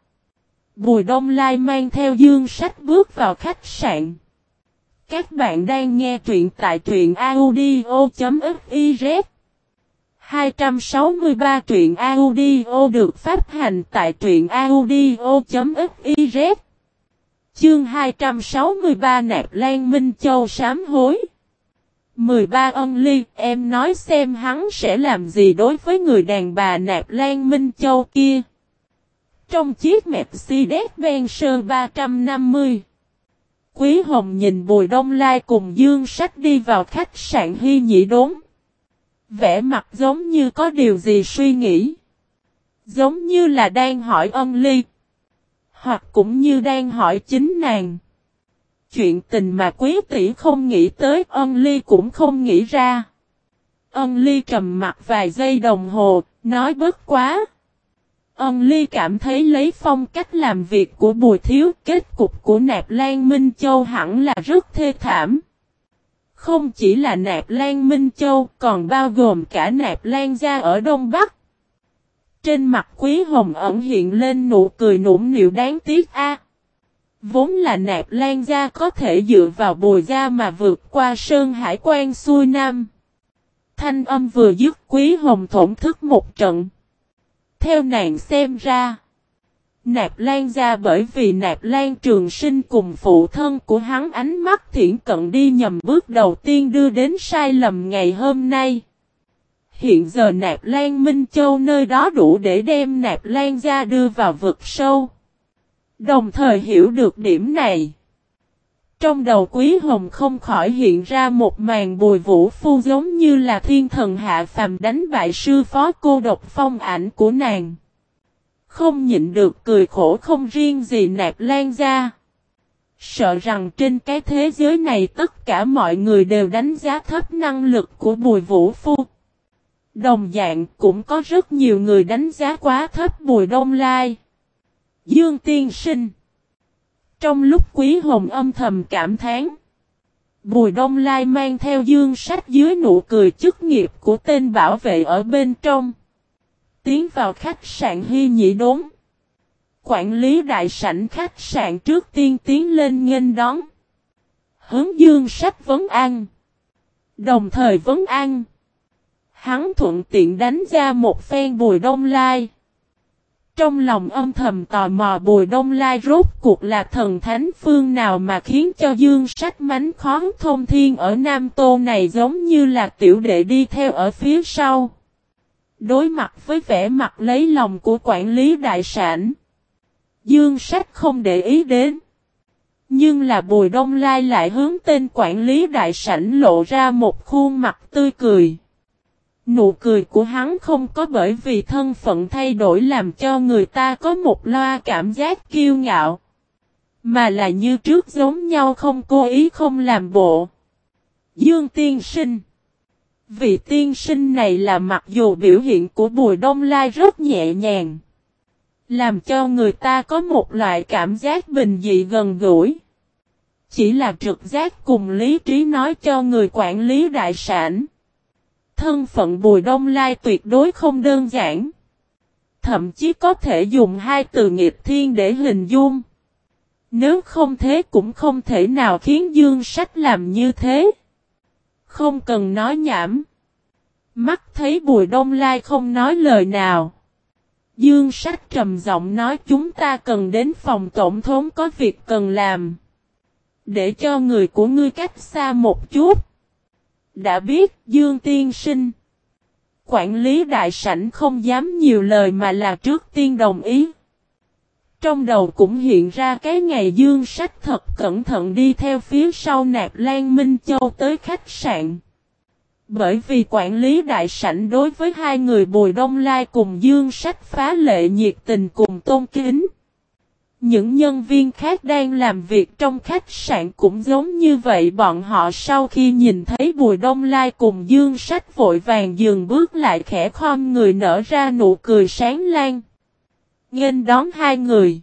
Speaker 1: Bùi Đông Lai mang theo dương sách bước vào khách sạn. Các bạn đang nghe truyện tại truyện audio.fiz 263 truyện audio được phát hành tại truyện audio.fiz Chương 263 Nạp Lan Minh Châu sám hối 13 ân ly, em nói xem hắn sẽ làm gì đối với người đàn bà Nạp Lan Minh Châu kia. Trong chiếc Mercedes-Benz Sơn 350 Quý Hồng nhìn Bùi Đông Lai cùng Dương Sách đi vào khách sạn Hy Nhĩ Đốn. Vẽ mặt giống như có điều gì suy nghĩ. Giống như là đang hỏi ân ly. Hoặc cũng như đang hỏi chính nàng. chuyện tình mà quý tỷ không nghĩ tới ân ly cũng không nghĩ ra. Ân ly trầm mặt vài giây đồng hồ, nói bất quá. Ân ly cảm thấy lấy phong cách làm việc của bùi thiếu, kết cục của nạp lan Minh Châu hẳn là rất thê thảm. Không chỉ là nạp lan Minh Châu, còn bao gồm cả nạp lan gia ở Đông Bắc. Trên mặt quý hồng ẩn hiện lên nụ cười nũng nịu đáng tiếc a. Vốn là nạp lan gia có thể dựa vào bùi gia mà vượt qua sơn hải quan xuôi nam. Thanh âm vừa dứt, quý hồng thổn thức một trận. Theo nàng xem ra. Nạp Lan gia bởi vì Nạp Lan trường sinh cùng phụ thân của hắn ánh mắt thiển cận đi nhầm bước đầu tiên đưa đến sai lầm ngày hôm nay. Hiện giờ Nạp Lan Minh Châu nơi đó đủ để đem Nạp Lan gia đưa vào vực sâu. Đồng thời hiểu được điểm này. Trong đầu Quý Hồng không khỏi hiện ra một màn bùi vũ phu giống như là thiên thần hạ phàm đánh bại sư phó cô độc phong ảnh của nàng. Không nhịn được cười khổ không riêng gì nạp lan ra. Sợ rằng trên cái thế giới này tất cả mọi người đều đánh giá thấp năng lực của bùi vũ phu. Đồng dạng cũng có rất nhiều người đánh giá quá thấp bùi đông lai. Dương tiên sinh. Trong lúc quý hồng âm thầm cảm thán. Bùi Đông Lai mang theo dương sách dưới nụ cười chức nghiệp của tên bảo vệ ở bên trong. Tiến vào khách sạn Hy Nhị Đốn. Quản lý đại sảnh khách sạn trước tiên tiến lên nghênh đón. Hướng dương sách vấn an. Đồng thời vấn an. Hắn thuận tiện đánh ra một phen bùi đông lai. Trong lòng âm thầm tò mò Bùi Đông Lai rốt cuộc là thần thánh phương nào mà khiến cho dương sách mánh khó thông thiên ở Nam Tô này giống như là tiểu đệ đi theo ở phía sau. Đối mặt với vẻ mặt lấy lòng của quản lý đại sản. Dương sách không để ý đến. Nhưng là Bùi Đông Lai lại hướng tên quản lý đại sảnh lộ ra một khuôn mặt tươi cười. Nụ cười của hắn không có bởi vì thân phận thay đổi làm cho người ta có một loa cảm giác kiêu ngạo. Mà là như trước giống nhau không cố ý không làm bộ. Dương tiên sinh Vị tiên sinh này là mặc dù biểu hiện của Bùi Đông Lai rất nhẹ nhàng. Làm cho người ta có một loại cảm giác bình dị gần gũi. Chỉ là trực giác cùng lý trí nói cho người quản lý đại sản. Thân phận Bùi Đông Lai tuyệt đối không đơn giản. Thậm chí có thể dùng hai từ nghiệp thiên để hình dung. Nếu không thế cũng không thể nào khiến Dương Sách làm như thế. Không cần nói nhảm. Mắt thấy Bùi Đông Lai không nói lời nào. Dương Sách trầm giọng nói chúng ta cần đến phòng tổng thống có việc cần làm. Để cho người của ngươi cách xa một chút. Đã biết, Dương Tiên Sinh. Quản lý đại sảnh không dám nhiều lời mà là trước tiên đồng ý. Trong đầu cũng hiện ra cái ngày Dương Sách thật cẩn thận đi theo phía sau nạp Lan Minh Châu tới khách sạn. Bởi vì quản lý đại sảnh đối với hai người Bùi Đông Lai cùng Dương Sách phá lệ nhiệt tình cùng tôn kính. Những nhân viên khác đang làm việc trong khách sạn cũng giống như vậy bọn họ sau khi nhìn thấy Bùi Đông Lai cùng Dương Sách vội vàng dừng bước lại khẽ khom người nở ra nụ cười sáng lan. Nghênh đón hai người.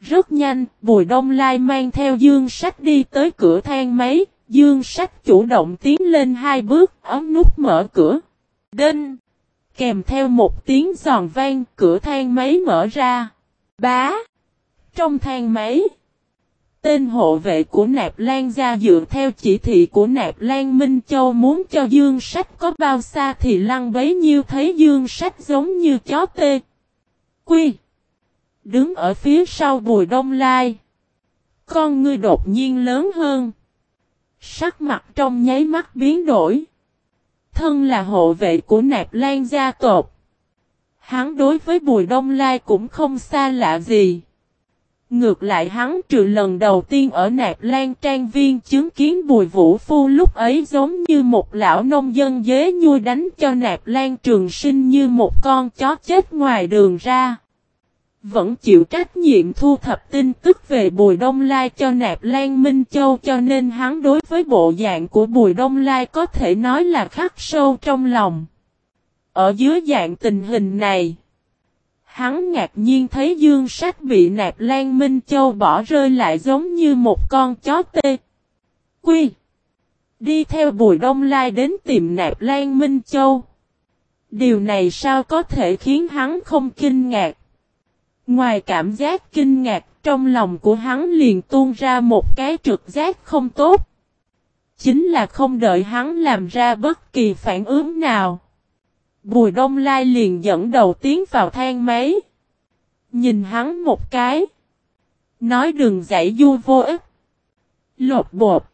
Speaker 1: Rất nhanh, Bùi Đông Lai mang theo Dương Sách đi tới cửa thang máy, Dương Sách chủ động tiến lên hai bước, ấm nút mở cửa. Đinh! Kèm theo một tiếng giòn vang, cửa thang máy mở ra. Bá! Trong thang máy, tên hộ vệ của Nạp Lan gia dựa theo chỉ thị của Nạp Lan Minh Châu muốn cho Dương Sách có bao xa thì lăn bấy nhiêu thấy Dương Sách giống như chó tê. Quy. Đứng ở phía sau bùi đông lai. Con ngươi đột nhiên lớn hơn. Sắc mặt trong nháy mắt biến đổi. Thân là hộ vệ của Nạp Lan gia tộc. Hắn đối với Bùi Đông Lai cũng không xa lạ gì. Ngược lại hắn trừ lần đầu tiên ở Nạp Lan Trang Viên chứng kiến Bùi Vũ Phu lúc ấy giống như một lão nông dân dế nhui đánh cho Nạp Lan Trường Sinh như một con chó chết ngoài đường ra. Vẫn chịu trách nhiệm thu thập tin tức về Bùi Đông Lai cho Nạp Lan Minh Châu cho nên hắn đối với bộ dạng của Bùi Đông Lai có thể nói là khắc sâu trong lòng. Ở dưới dạng tình hình này, hắn ngạc nhiên thấy dương sách bị Nạp Lan Minh Châu bỏ rơi lại giống như một con chó tê. Quy! Đi theo Bùi Đông Lai đến tìm Nạp Lan Minh Châu. Điều này sao có thể khiến hắn không kinh ngạc? Ngoài cảm giác kinh ngạc, trong lòng của hắn liền tuôn ra một cái trực giác không tốt. Chính là không đợi hắn làm ra bất kỳ phản ứng nào. Bùi Đông Lai liền dẫn đầu tiến vào thang máy. Nhìn hắn một cái. Nói đừng giải du vô ích. Lột bột.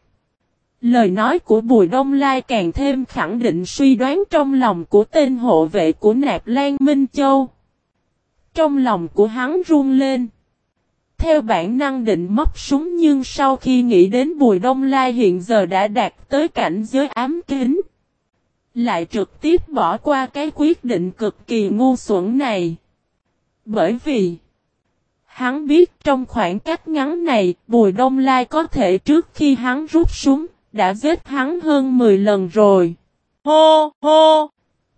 Speaker 1: Lời nói của Bùi Đông Lai càng thêm khẳng định suy đoán trong lòng của tên hộ vệ của Nạp Lan Minh Châu. Trong lòng của hắn run lên. Theo bản năng định móc súng nhưng sau khi nghĩ đến Bùi Đông Lai hiện giờ đã đạt tới cảnh giới ám kính. Lại trực tiếp bỏ qua cái quyết định cực kỳ ngu xuẩn này. Bởi vì, Hắn biết trong khoảng cách ngắn này, Bùi Đông Lai có thể trước khi hắn rút súng, đã giết hắn hơn 10 lần rồi. Hô hô!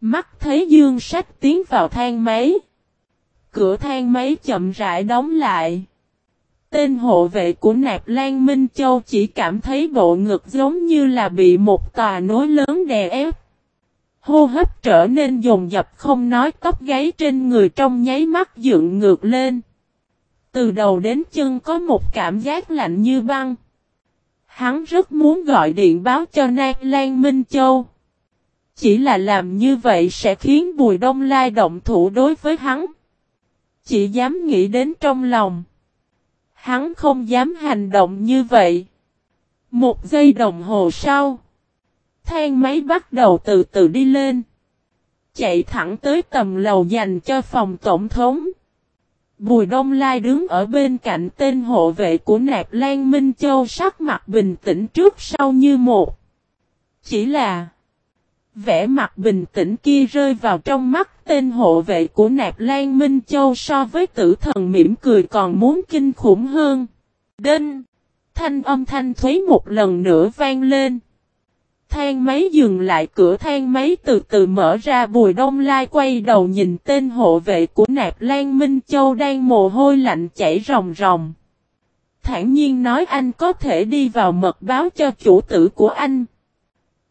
Speaker 1: Mắt thấy dương sách tiến vào thang máy. Cửa thang máy chậm rãi đóng lại. Tên hộ vệ của Nạp Lan Minh Châu chỉ cảm thấy bộ ngực giống như là bị một tòa nối lớn đè ép. Hô hấp trở nên dồn dập không nói tóc gáy trên người trong nháy mắt dựng ngược lên. Từ đầu đến chân có một cảm giác lạnh như băng. Hắn rất muốn gọi điện báo cho Nang Lan Minh Châu. Chỉ là làm như vậy sẽ khiến Bùi Đông Lai động thủ đối với hắn. Chỉ dám nghĩ đến trong lòng. Hắn không dám hành động như vậy. Một giây đồng hồ sau. Thang máy bắt đầu từ từ đi lên. Chạy thẳng tới tầm lầu dành cho phòng tổng thống. Bùi Đông Lai đứng ở bên cạnh tên hộ vệ của Nạp Lan Minh Châu sắc mặt bình tĩnh trước sau như một. Chỉ là, vẻ mặt bình tĩnh kia rơi vào trong mắt tên hộ vệ của Nạp Lan Minh Châu so với tử thần mỉm cười còn muốn kinh khủng hơn. Đinh! Thanh âm thanh thuế một lần nữa vang lên. Thang máy dừng lại, cửa thang máy từ từ mở ra, Bùi Đông Lai quay đầu nhìn tên hộ vệ của Nạp Lan Minh Châu đang mồ hôi lạnh chảy ròng ròng. Thản nhiên nói, anh có thể đi vào mật báo cho chủ tử của anh.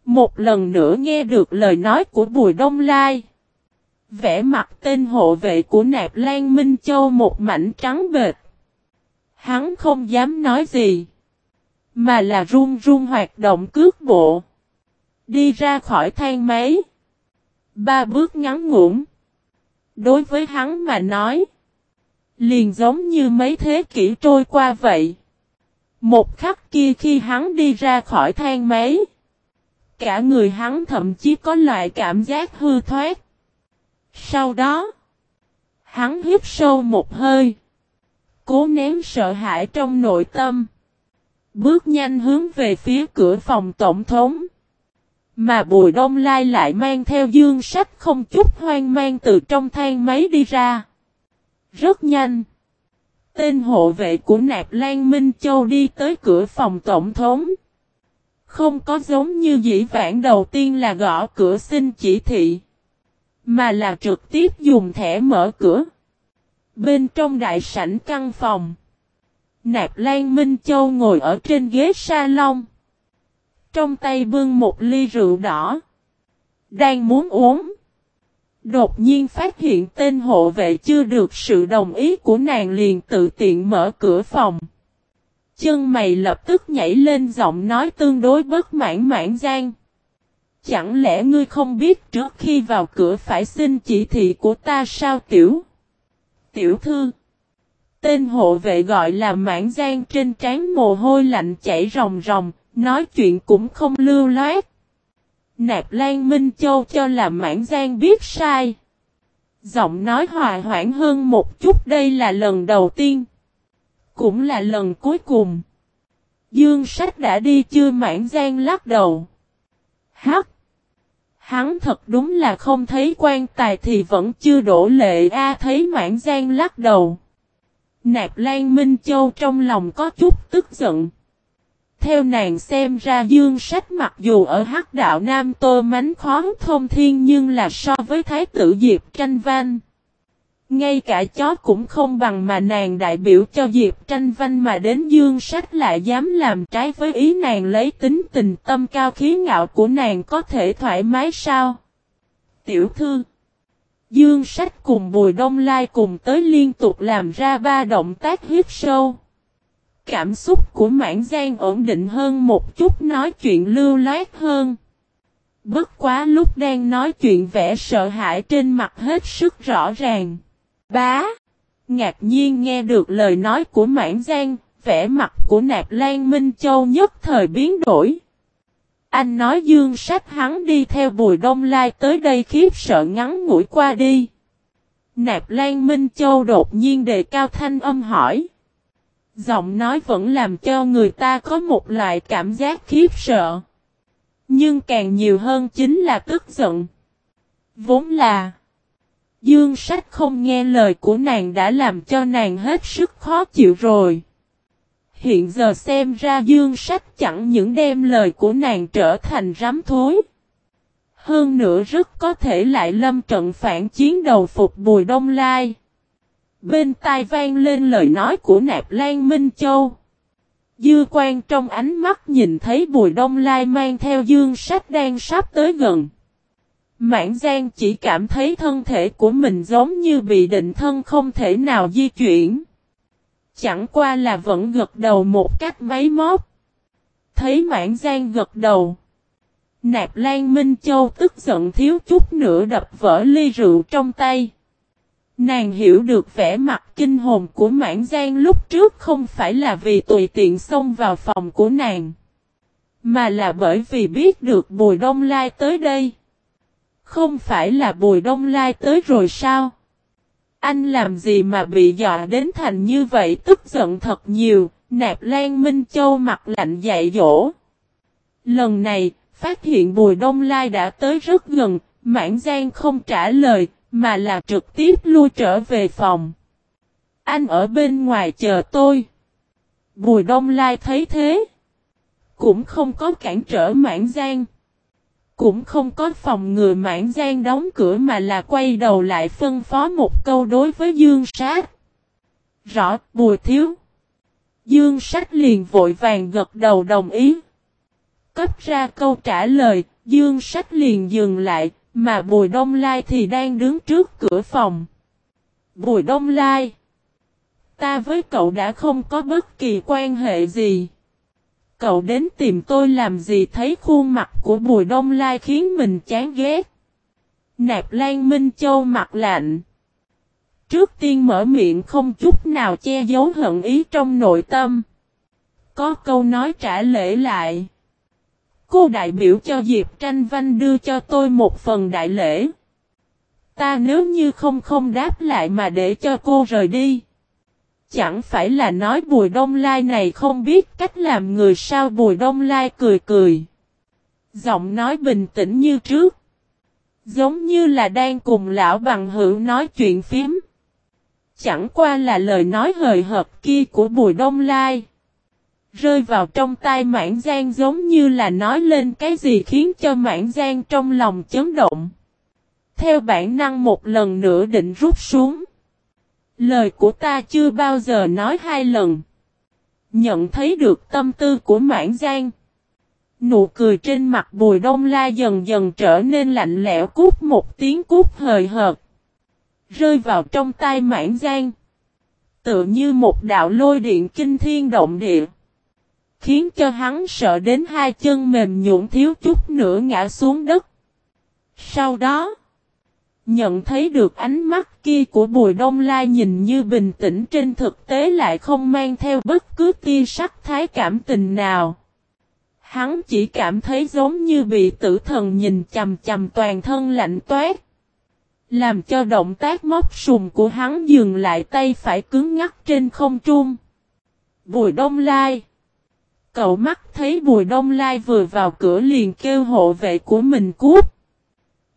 Speaker 1: Một lần nữa nghe được lời nói của Bùi Đông Lai. Vẽ mặt tên hộ vệ của Nạp Lan Minh Châu một mảnh trắng bệt. Hắn không dám nói gì. Mà là run run hoạt động cước bộ. Đi ra khỏi thang máy. Ba bước ngắn ngủn. Đối với hắn mà nói. Liền giống như mấy thế kỷ trôi qua vậy. Một khắc kia khi hắn đi ra khỏi thang máy. Cả người hắn thậm chí có loại cảm giác hư thoát. Sau đó. Hắn hít sâu một hơi. Cố nén sợ hãi trong nội tâm. Bước nhanh hướng về phía cửa phòng tổng thống. Mà Bùi Đông Lai lại mang theo dương sách không chút hoang mang từ trong thang máy đi ra. Rất nhanh. Tên hộ vệ của Nạp Lan Minh Châu đi tới cửa phòng tổng thống. Không có giống như dĩ vãng đầu tiên là gõ cửa xin chỉ thị. Mà là trực tiếp dùng thẻ mở cửa. Bên trong đại sảnh căn phòng. Nạp Lan Minh Châu ngồi ở trên ghế salon. Trong tay bưng một ly rượu đỏ. Đang muốn uống. Đột nhiên phát hiện tên hộ vệ chưa được sự đồng ý của nàng liền tự tiện mở cửa phòng. Chân mày lập tức nhảy lên giọng nói tương đối bất mãn mãn gian. Chẳng lẽ ngươi không biết trước khi vào cửa phải xin chỉ thị của ta sao tiểu? Tiểu thư. Tên hộ vệ gọi là mãn gian trên trán mồ hôi lạnh chảy ròng ròng, Nói chuyện cũng không lưu loát. Nạp Lan Minh Châu cho là mãn gian biết sai. Giọng nói hòa hoãn hơn một chút, đây là lần đầu tiên. Cũng là lần cuối cùng. Dương sách đã đi chưa mãn gian lắc đầu. Hắc. Hắn thật đúng là không thấy quan tài thì vẫn chưa đổ lệ A thấy mãn gian lắc đầu. Nạp Lan Minh Châu trong lòng có chút tức giận. Theo nàng xem ra dương sách mặc dù ở hắc đạo Nam Tô mánh khó thông thiên nhưng là so với thái tử Diệp tranh văn. Ngay cả chó cũng không bằng mà nàng đại biểu cho Diệp tranh văn mà đến dương sách lại dám làm trái với ý nàng lấy tính tình tâm cao khí ngạo của nàng có thể thoải mái sao? Tiểu thư, Dương sách cùng Bùi Đông Lai cùng tới liên tục làm ra ba động tác hiếp sâu. Cảm xúc của mãn gian ổn định hơn một chút nói chuyện lưu loát hơn. Bất quá lúc đang nói chuyện vẻ sợ hãi trên mặt hết sức rõ ràng. Bá! Ngạc nhiên nghe được lời nói của mãn gian, vẻ mặt của nạp Lan Minh Châu nhất thời biến đổi. Anh nói dương sách hắn đi theo bùi đông lai tới đây khiếp sợ ngắn ngủi qua đi. Nạp Lan Minh Châu đột nhiên đề cao thanh âm hỏi. Giọng nói vẫn làm cho người ta có một loại cảm giác khiếp sợ. Nhưng càng nhiều hơn chính là tức giận. Vốn là, Dương sách không nghe lời của nàng đã làm cho nàng hết sức khó chịu rồi. Hiện giờ xem ra dương sách chẳng những đem lời của nàng trở thành rắm thối. Hơn nữa rất có thể lại lâm trận phản chiến đầu phục Bùi Đông Lai. Bên tai vang lên lời nói của Nạp Lan Minh Châu. Dư quan trong ánh mắt nhìn thấy Bùi Đông Lai mang theo dương sách đang sắp tới gần. Mãn Giang chỉ cảm thấy thân thể của mình giống như bị định thân không thể nào di chuyển. Chẳng qua là vẫn gật đầu một cách máy móc. Thấy mãn Giang gật đầu. Nạp Lan Minh Châu tức giận thiếu chút nữa đập vỡ ly rượu trong tay. Nàng hiểu được vẻ mặt kinh hồn của mãn Giang lúc trước không phải là vì tùy tiện xông vào phòng của nàng. Mà là bởi vì biết được Bùi Đông Lai tới đây. Không phải là Bùi Đông Lai tới rồi sao? Anh làm gì mà bị dọa đến thành như vậy tức giận thật nhiều, nạp Lan Minh Châu mặt lạnh dạy dỗ. Lần này, phát hiện Bùi Đông Lai đã tới rất gần, mãn gian không trả lời, mà là trực tiếp lui trở về phòng. Anh ở bên ngoài chờ tôi. Bùi Đông Lai thấy thế. Cũng không có cản trở mãn gian. Cũng không có phòng ngừa mãn gian đóng cửa mà là quay đầu lại phân phó một câu đối với Dương Sát. Rõ, bùi thiếu. Dương Sát liền vội vàng gật đầu đồng ý. Cấp ra câu trả lời, Dương Sách liền dừng lại, mà Bùi Đông Lai thì đang đứng trước cửa phòng. Bùi Đông Lai, Ta với cậu đã không có bất kỳ quan hệ gì. Cậu đến tìm tôi làm gì thấy khuôn mặt của Bùi Đông Lai khiến mình chán ghét. Nạp Lan Minh Châu mặt lạnh. Trước tiên mở miệng không chút nào che giấu hận ý trong nội tâm. Có câu nói trả lễ lại. Cô đại biểu cho Diệp Tranh Văn đưa cho tôi một phần đại lễ. Ta nếu như không không đáp lại mà để cho cô rời đi. Chẳng phải là nói Bùi Đông Lai này không biết cách làm người sao Bùi Đông Lai cười cười. Giọng nói bình tĩnh như trước. Giống như là đang cùng lão bằng hữu nói chuyện phím. Chẳng qua là lời nói hời hợt kia của Bùi Đông Lai. Rơi vào trong tay mãn gian giống như là nói lên cái gì khiến cho mãn gian trong lòng chấn động. Theo bản năng một lần nữa định rút xuống. Lời của ta chưa bao giờ nói hai lần. Nhận thấy được tâm tư của mãn gian. Nụ cười trên mặt bùi đông la dần dần trở nên lạnh lẽo cút một tiếng cút hời hợt. Rơi vào trong tay mãn gian. Tự như một đạo lôi điện kinh thiên động địa. Khiến cho hắn sợ đến hai chân mềm nhũn thiếu chút nữa ngã xuống đất. Sau đó. Nhận thấy được ánh mắt kia của Bùi Đông Lai nhìn như bình tĩnh trên thực tế lại không mang theo bất cứ tia sắc thái cảm tình nào. Hắn chỉ cảm thấy giống như bị tử thần nhìn chầm chầm toàn thân lạnh toát. Làm cho động tác móc sùng của hắn dừng lại tay phải cứng ngắt trên không trung. Bùi Đông Lai Cậu mắt thấy Bùi Đông Lai vừa vào cửa liền kêu hộ vệ của mình cút.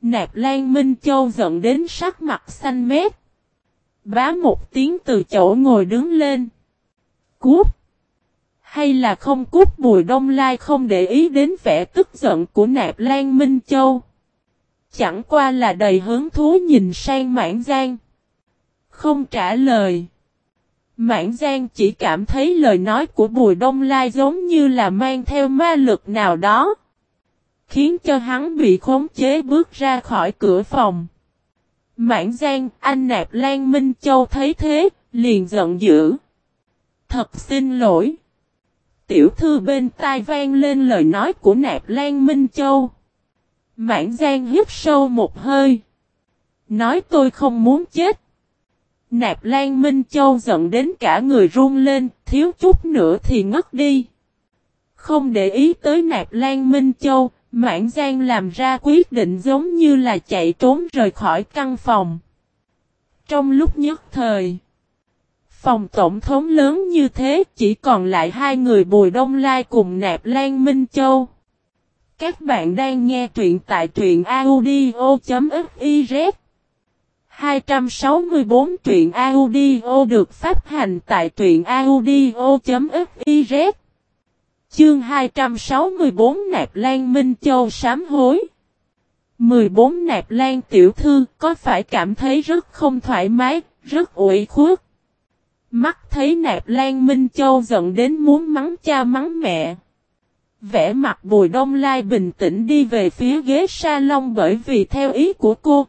Speaker 1: Nạp Lan Minh Châu giận đến sắc mặt xanh mét. Bá một tiếng từ chỗ ngồi đứng lên. Cút! Hay là không cút Bùi Đông Lai không để ý đến vẻ tức giận của Nạp Lan Minh Châu. Chẳng qua là đầy hứng thú nhìn sang Mãn Giang. Không trả lời. Mãn Giang chỉ cảm thấy lời nói của Bùi Đông Lai giống như là mang theo ma lực nào đó. Khiến cho hắn bị khống chế bước ra khỏi cửa phòng. Mãn Giang, anh Nạp Lan Minh Châu thấy thế, liền giận dữ. Thật xin lỗi. Tiểu thư bên tai vang lên lời nói của Nạp Lan Minh Châu. Mãn Giang hít sâu một hơi. Nói tôi không muốn chết. Nạp Lan Minh Châu giận đến cả người run lên, thiếu chút nữa thì ngất đi. Không để ý tới Nạp Lan Minh Châu, Mãn Giang làm ra quyết định giống như là chạy trốn rời khỏi căn phòng. Trong lúc nhất thời, phòng tổng thống lớn như thế chỉ còn lại hai người Bùi Đông Lai cùng Nạp Lan Minh Châu. Các bạn đang nghe truyện tại truyện audio.fif 264 truyện audio được phát hành tại truyện audio.fiz Chương 264 Nạp Lan Minh Châu sám hối 14 Nạp Lan Tiểu Thư có phải cảm thấy rất không thoải mái, rất ủy khuất. Mắt thấy Nạp Lan Minh Châu giận đến muốn mắng cha mắng mẹ. Vẽ mặt Bùi Đông Lai bình tĩnh đi về phía ghế salon bởi vì theo ý của cô.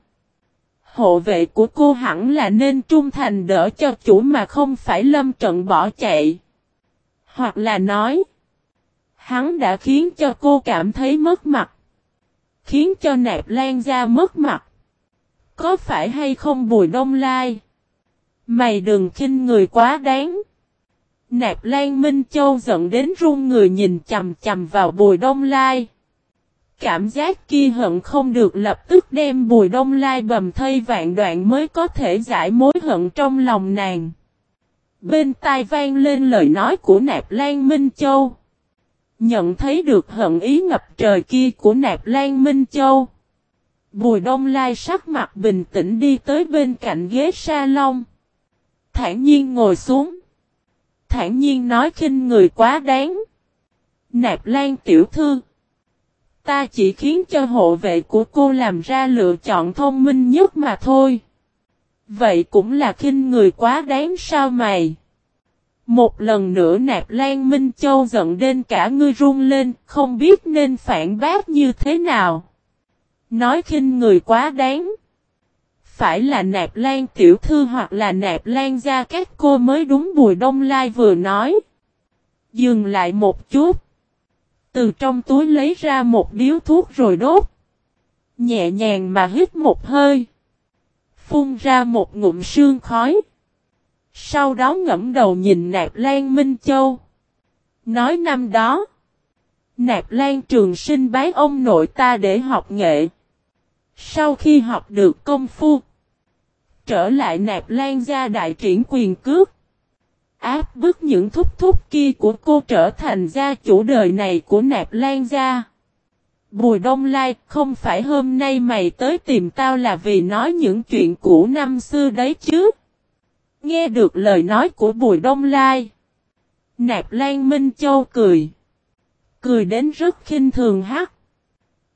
Speaker 1: Hộ vệ của cô hẳn là nên trung thành đỡ cho chủ mà không phải lâm trận bỏ chạy. Hoặc là nói. Hắn đã khiến cho cô cảm thấy mất mặt. Khiến cho nạp lan ra mất mặt. Có phải hay không bùi đông lai? Mày đừng khinh người quá đáng. Nạp Lan Minh Châu giận đến run người nhìn chầm chầm vào Bùi Đông Lai. Cảm giác kia hận không được lập tức đem Bùi Đông Lai bầm thây vạn đoạn mới có thể giải mối hận trong lòng nàng. Bên tai vang lên lời nói của Nạp Lan Minh Châu. Nhận thấy được hận ý ngập trời kia của Nạp Lan Minh Châu. Bùi Đông Lai sắc mặt bình tĩnh đi tới bên cạnh ghế salon. Thản nhiên ngồi xuống thản nhiên nói khinh người quá đáng. Nạp Lan tiểu thư. Ta chỉ khiến cho hộ vệ của cô làm ra lựa chọn thông minh nhất mà thôi. Vậy cũng là khinh người quá đáng sao mày? Một lần nữa nạp Lan Minh Châu giận đến cả ngươi run lên, không biết nên phản bác như thế nào. Nói khinh người quá đáng phải là nạp lan tiểu thư hoặc là nạp lan gia các cô mới đúng Bùi Đông Lai vừa nói. Dừng lại một chút. Từ trong túi lấy ra một điếu thuốc rồi đốt. Nhẹ nhàng mà hít một hơi. Phun ra một ngụm sương khói. Sau đó ngẫm đầu nhìn nạp lan Minh Châu. Nói năm đó. Nạp lan trường sinh bái ông nội ta để học nghệ. Sau khi học được công phu, trở lại nạp lan gia đại triển quyền cước. Áp bức những thúc thúc kia của cô trở thành gia chủ đời này của nạp lan gia. Bùi Đông Lai, không phải hôm nay mày tới tìm tao là vì nói những chuyện cũ năm xưa đấy chứ. Nghe được lời nói của Bùi Đông Lai. Nạp Lan Minh Châu cười. Cười đến rất khinh thường hắc.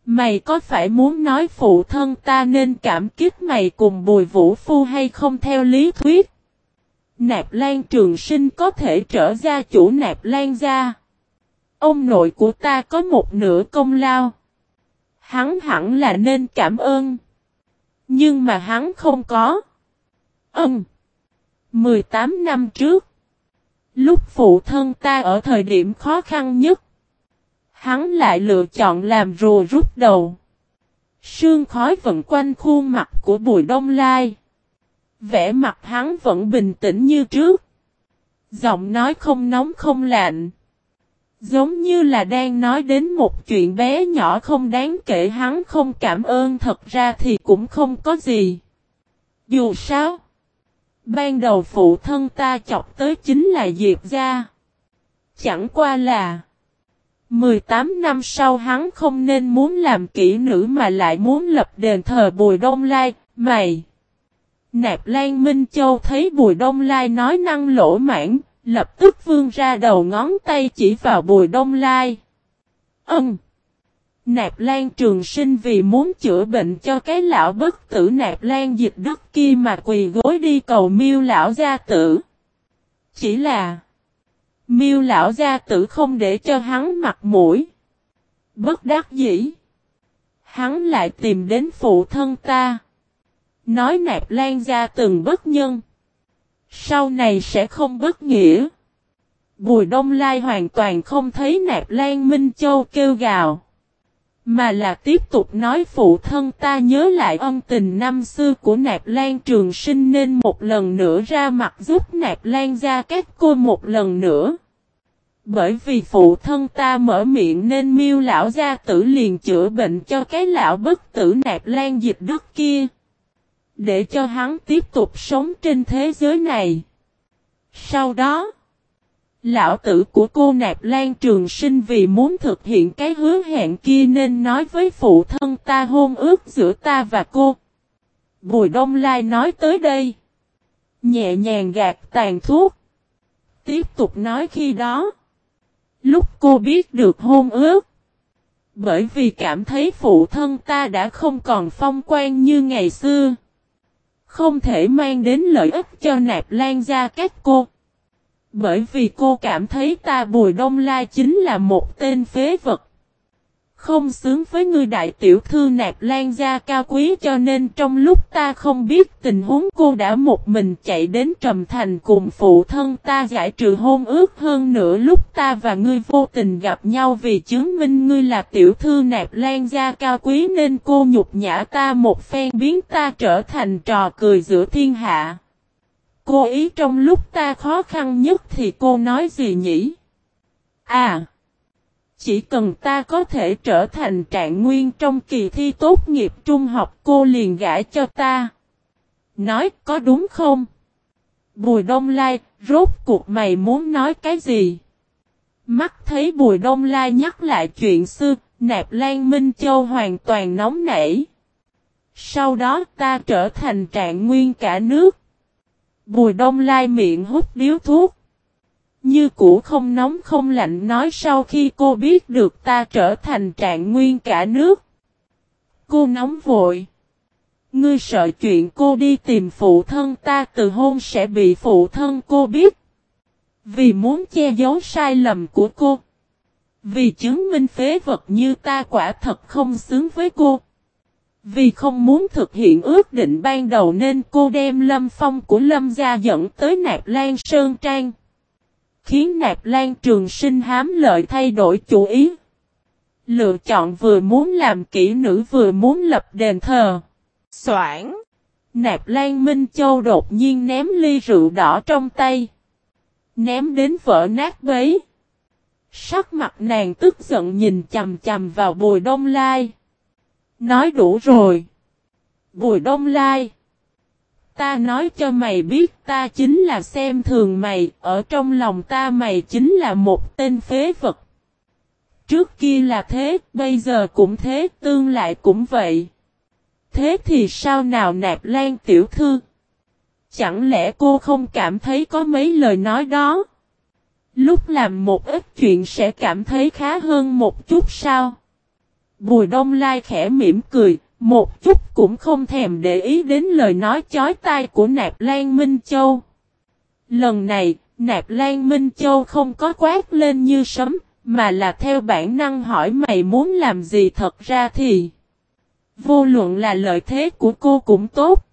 Speaker 1: Mày có phải muốn nói phụ thân ta nên cảm kích mày cùng bùi vũ phu hay không theo lý thuyết? Nạp Lan Trường Sinh có thể trở ra chủ Nạp Lan gia. Ông nội của ta có một nửa công lao. Hắn hẳn là nên cảm ơn. Nhưng mà hắn không có. Ừm. 18 năm trước. Lúc phụ thân ta ở thời điểm khó khăn nhất. Hắn lại lựa chọn làm rùa rút đầu. Sương khói vận quanh khuôn mặt của Bùi Đông Lai. Vẻ mặt hắn vẫn bình tĩnh như trước. Giọng nói không nóng không lạnh. Giống như là đang nói đến một chuyện bé nhỏ không đáng kể hắn không cảm ơn thật ra thì cũng không có gì. Dù sao, ban đầu phụ thân ta chọc tới chính là Diệp gia. Chẳng qua là 18 năm sau hắn không nên muốn làm kỹ nữ mà lại muốn lập đền thờ Bùi Đông Lai, mày. Nạp Lan Minh Châu thấy Bùi Đông Lai nói năng lỗ mãn, lập tức vươn ra đầu ngón tay chỉ vào Bùi Đông Lai. Ân! Nạp Lan Trường Sinh vì muốn chữa bệnh cho cái lão bất tử Nạp Lan Dịch Đức kia mà quỳ gối đi cầu miêu lão gia tử. Chỉ là miêu lão gia tử không để cho hắn mặt mũi. Bất đắc dĩ. Hắn lại tìm đến phụ thân ta. Nói Nạp Lan gia từng bất nhân. Sau này sẽ không bất nghĩa. Bùi Đông Lai hoàn toàn không thấy Nạp Lan Minh Châu kêu gào. Mà là tiếp tục nói phụ thân ta nhớ lại ân tình năm xưa của Nạp Lan Trường Sinh nên một lần nữa ra mặt giúp Nạp Lan ra các cô một lần nữa. Bởi vì phụ thân ta mở miệng nên miêu lão gia tử liền chữa bệnh cho cái lão bất tử Nạp Lan dịch đức kia. Để cho hắn tiếp tục sống trên thế giới này. Sau đó, lão tử của cô Nạp Lan Trường Sinh vì muốn thực hiện cái hứa hẹn kia nên nói với phụ thân ta hôn ước giữa ta và cô. Bùi Đông Lai nói tới đây. Nhẹ nhàng gạt tàn thuốc. Tiếp tục nói khi đó. Lúc cô biết được hôn ước. Bởi vì cảm thấy phụ thân ta đã không còn phong quan như ngày xưa. Không thể mang đến lợi ích cho nạp lan gia các cô. Bởi vì cô cảm thấy ta Bùi Đông Lai chính là một tên phế vật. Không xứng với người đại tiểu thư nạp lan gia cao quý cho nên trong lúc ta không biết tình huống cô đã một mình chạy đến Trầm Thành cùng phụ thân ta giải trừ hôn ước hơn nữa lúc ta và ngươi vô tình gặp nhau vì chứng minh ngươi là tiểu thư nạp lan gia cao quý nên cô nhục nhã ta một phen biến ta trở thành trò cười giữa thiên hạ. Cô ý trong lúc ta khó khăn nhất thì cô nói gì nhỉ? À! Chỉ cần ta có thể trở thành trạng nguyên trong kỳ thi tốt nghiệp trung học cô liền gãi cho ta. Nói có đúng không? Bùi Đông Lai, rốt cuộc mày muốn nói cái gì? Mắt thấy Bùi Đông Lai nhắc lại chuyện xưa, Nạp Lan Minh Châu hoàn toàn nóng nảy. Sau đó ta trở thành trạng nguyên cả nước. Bùi Đông Lai miệng hút điếu thuốc. Như cũ không nóng không lạnh nói sau khi cô biết được ta trở thành trạng nguyên cả nước. Cô nóng vội. Ngươi sợ chuyện cô đi tìm phụ thân ta từ hôn sẽ bị phụ thân cô biết. Vì muốn che giấu sai lầm của cô. Vì chứng minh phế vật như ta quả thật không xứng với cô. Vì không muốn thực hiện ước định ban đầu nên cô đem lâm phong của lâm gia dẫn tới nạp lan sơn trang khiến Nạp Lan Trường Sinh hám lợi thay đổi chủ ý. Lựa chọn vừa muốn làm kỹ nữ vừa muốn lập đền thờ. Soảng. Nạp Lan Minh Châu đột nhiên ném ly rượu đỏ trong tay. Ném đến vỡ nát bấy. Sắc mặt nàng tức giận nhìn chầm chầm vào bùi đông lai. Nói đủ rồi. Bùi đông lai. Ta nói cho mày biết ta chính là xem thường mày, ở trong lòng ta mày chính là một tên phế vật. Trước kia là thế, bây giờ cũng thế, tương lại cũng vậy. Thế thì sao nào nạp lan tiểu thư? Chẳng lẽ cô không cảm thấy có mấy lời nói đó? Lúc làm một ít chuyện sẽ cảm thấy khá hơn một chút sao? Bùi đông lai khẽ mỉm cười, một chút cũng không thèm để ý đến lời nói chói tai của Nạp Lan Minh Châu. Lần này, Nạp Lan Minh Châu không có quát lên như sấm, mà là theo bản năng hỏi mày muốn làm gì thật ra thì. Vô luận là lợi thế của cô cũng tốt.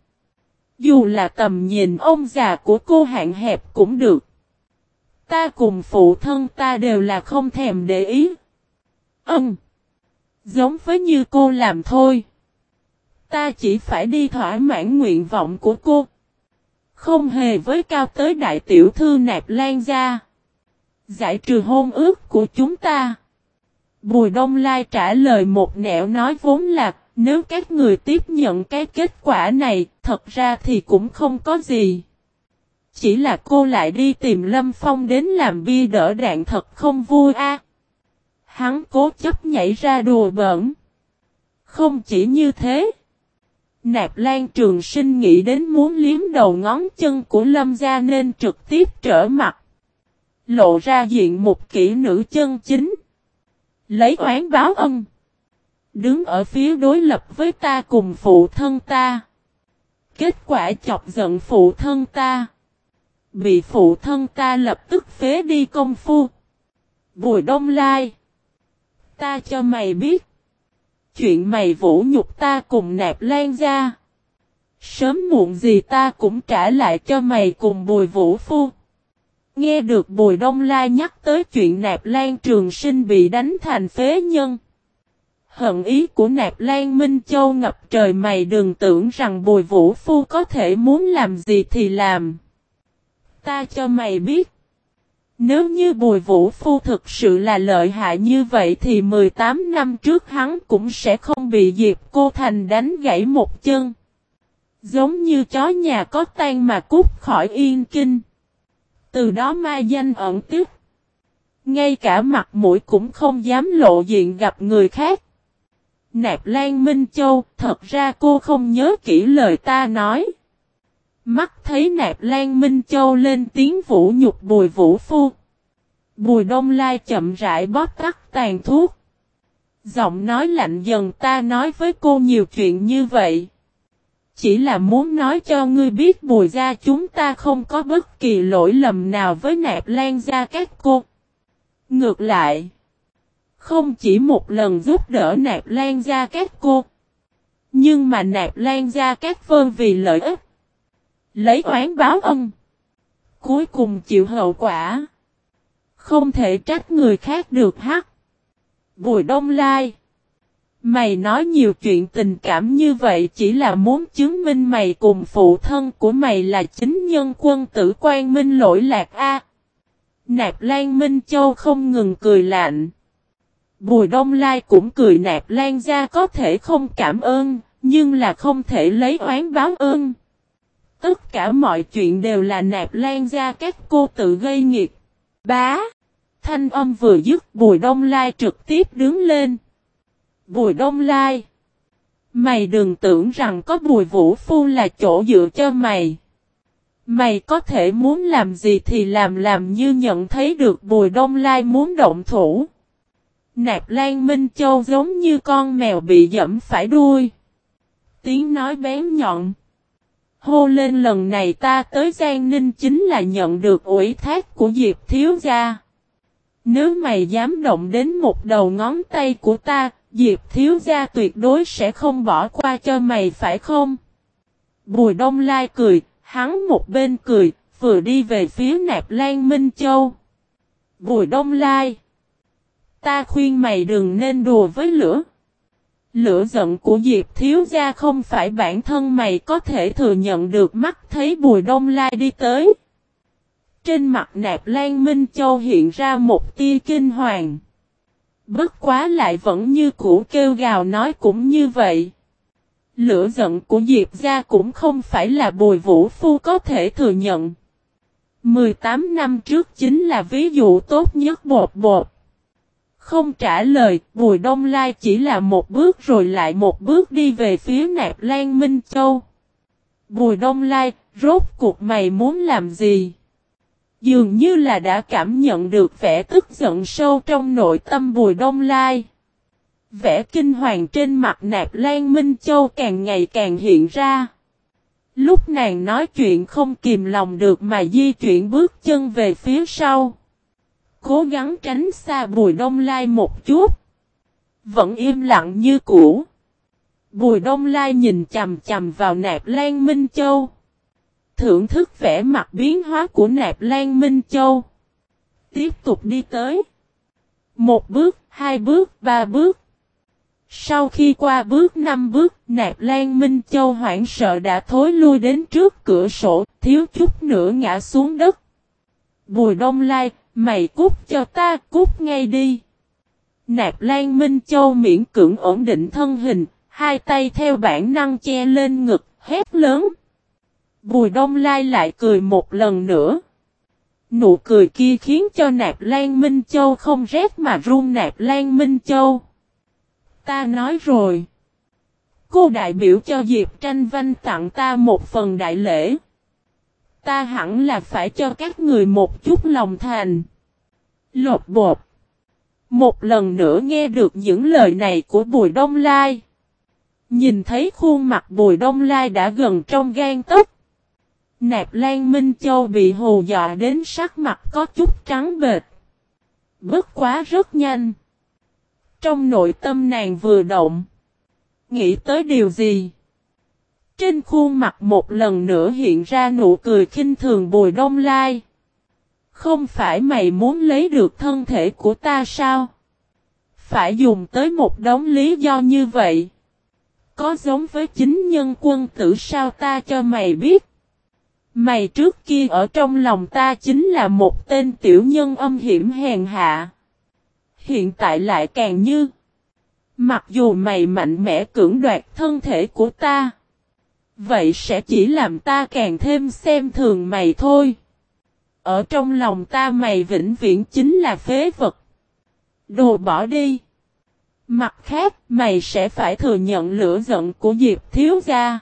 Speaker 1: Dù là tầm nhìn ông già của cô hạn hẹp cũng được. Ta cùng phụ thân ta đều là không thèm để ý. Ừm. Giống với như cô làm thôi. Ta chỉ phải đi thỏa mãn nguyện vọng của cô. Không hề với cao tới đại tiểu thư nạp lan gia. Giải trừ hôn ước của chúng ta. Bùi Đông Lai trả lời một nẻo nói vốn là, nếu các người tiếp nhận cái kết quả này, thật ra thì cũng không có gì. Chỉ là cô lại đi tìm Lâm Phong đến làm bia đỡ đạn thật không vui a. Hắn cố chấp nhảy ra đùa bẩn. Không chỉ như thế. Nạp Lan Trường Sinh nghĩ đến muốn liếm đầu ngón chân của Lâm Gia nên trực tiếp trở mặt. Lộ ra diện một kỹ nữ chân chính. Lấy oán báo ân. Đứng ở phía đối lập với ta cùng phụ thân ta. Kết quả chọc giận phụ thân ta. Bị phụ thân ta lập tức phế đi công phu. Bùi đông lai. Ta cho mày biết. Chuyện mày vũ nhục ta cùng nạp lan ra. Sớm muộn gì ta cũng trả lại cho mày cùng bùi vũ phu. Nghe được bùi đông La nhắc tới chuyện nạp lan trường sinh bị đánh thành phế nhân. Hận ý của nạp lan Minh Châu ngập trời mày đừng tưởng rằng bùi vũ phu có thể muốn làm gì thì làm. Ta cho mày biết. Nếu như Bùi Vũ Phu thực sự là lợi hại như vậy thì 18 năm trước hắn cũng sẽ không bị Diệp Cô Thành đánh gãy một chân. Giống như chó nhà có tan mà cút khỏi yên kinh. Từ đó ma danh ẩn tiếp. Ngay cả mặt mũi cũng không dám lộ diện gặp người khác. Nạp Lan Minh Châu, thật ra cô không nhớ kỹ lời ta nói. Mắt thấy nạp Lan Minh Châu lên tiếng vũ nhục bùi vũ phu. Bùi đông lai chậm rãi bóp tắt tàn thuốc. Giọng nói lạnh dần ta nói với cô nhiều chuyện như vậy. Chỉ là muốn nói cho ngươi biết bùi gia chúng ta không có bất kỳ lỗi lầm nào với nạp lan gia các cô. Ngược lại. Không chỉ một lần giúp đỡ nạp lan gia các cô. Nhưng mà nạp lan gia các vơn vì lợi ích. Lấy oán báo ân. Cuối cùng chịu hậu quả. Không thể trách người khác được hắc. Bùi đông lai. Mày nói nhiều chuyện tình cảm như vậy chỉ là muốn chứng minh mày cùng phụ thân của mày là chính nhân quân tử quan minh lỗi lạc A. Nạp Lan Minh Châu không ngừng cười lạnh. Bùi Đông Lai cũng cười Nạp Lan ra có thể không cảm ơn, nhưng là không thể lấy oán báo ơn. Tất cả mọi chuyện đều là Nạp Lan ra các cô tự gây nghiệt. Bá! Thanh âm vừa dứt, Bùi Đông Lai trực tiếp đứng lên. Bùi Đông Lai! Mày đừng tưởng rằng có Bùi Vũ Phu là chỗ dựa cho mày. Mày có thể muốn làm gì thì làm làm như nhận thấy được Bùi Đông Lai muốn động thủ. Nạp Lan Minh Châu giống như con mèo bị dẫm phải đuôi. Tiếng nói bén nhọn. Hô lên lần này ta tới Giang Ninh chính là nhận được ủy thác của Diệp Thiếu Gia. Nếu mày dám động đến một đầu ngón tay của ta, Diệp Thiếu Gia tuyệt đối sẽ không bỏ qua cho mày phải không? Bùi Đông Lai cười, hắn một bên cười, vừa đi về phía nạp Lan Minh Châu. Bùi Đông Lai Ta khuyên mày đừng nên đùa với lửa. Lửa giận của Diệp Thiếu Gia không phải bản thân mày có thể thừa nhận được, mắt thấy Bùi Đông Lai đi tới. Trên mặt nạp Lan Minh Châu hiện ra một tia kinh hoàng. Bất quá lại vẫn như cũ kêu gào nói cũng như vậy. Lửa giận của Diệp Gia cũng không phải là Bùi Vũ Phu có thể thừa nhận. 18 năm trước chính là ví dụ tốt nhất bột bột. Không trả lời, Bùi Đông Lai chỉ là một bước rồi lại một bước đi về phía nạp Lan Minh Châu. Bùi Đông Lai, rốt cuộc mày muốn làm gì? Dường như là đã cảm nhận được vẻ tức giận sâu trong nội tâm Bùi Đông Lai. Vẻ kinh hoàng trên mặt nạp Lan Minh Châu càng ngày càng hiện ra. Lúc nàng nói chuyện không kìm lòng được mà di chuyển bước chân về phía sau cố gắng tránh xa Bùi Đông Lai một chút. Vẫn im lặng như cũ. Bùi Đông Lai nhìn chầm chầm vào nạp Lan Minh Châu. Thưởng thức vẻ mặt biến hóa của nạp Lan Minh Châu. Tiếp tục đi tới. Một bước, hai bước, ba bước. Sau khi qua bước năm bước, nạp Lan Minh Châu hoảng sợ đã thối lui đến trước cửa sổ, thiếu chút nữa ngã xuống đất. Bùi Đông Lai, Mày cút cho ta, cút ngay đi. Nạp Lan Minh Châu miễn cưỡng ổn định thân hình, hai tay theo bản năng che lên ngực, hét lớn. Bùi Đông Lai lại cười một lần nữa. Nụ cười kia khiến cho Nạp Lan Minh Châu không rét mà run Nạp Lan Minh Châu. Ta nói rồi. Cô đại biểu cho Diệp Tranh Vanh tặng ta một phần đại lễ. Ta hẳn là phải cho các người một chút lòng thành. Lột bột. Một lần nữa nghe được những lời này của Bùi Đông Lai. Nhìn thấy khuôn mặt Bùi Đông Lai đã gần trong gan tốc Nạp Lan Minh Châu bị hù dọa đến sắc mặt có chút trắng bệt. Bất quá rất nhanh. Trong nội tâm nàng vừa động. Nghĩ tới điều gì? Trên khuôn mặt một lần nữa hiện ra nụ cười khinh thường Bùi Đông Lai. Không phải mày muốn lấy được thân thể của ta sao? Phải dùng tới một đống lý do như vậy. Có giống với chính nhân quân tử sao ta cho mày biết? Mày trước kia ở trong lòng ta chính là một tên tiểu nhân âm hiểm hèn hạ. Hiện tại lại càng như. Mặc dù mày mạnh mẽ cưỡng đoạt thân thể của ta. Vậy sẽ chỉ làm ta càng thêm xem thường mày thôi. Ở trong lòng ta mày vĩnh viễn chính là phế vật. Đồ bỏ đi. Mặt khác, mày sẽ phải thừa nhận lửa giận của Diệp Thiếu Gia.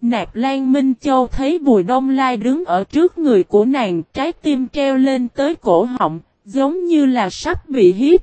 Speaker 1: Nạp Lan Minh Châu thấy Bùi Đông Lai đứng ở trước người của nàng, trái tim treo lên tới cổ họng, giống như là sắp bị hiếp.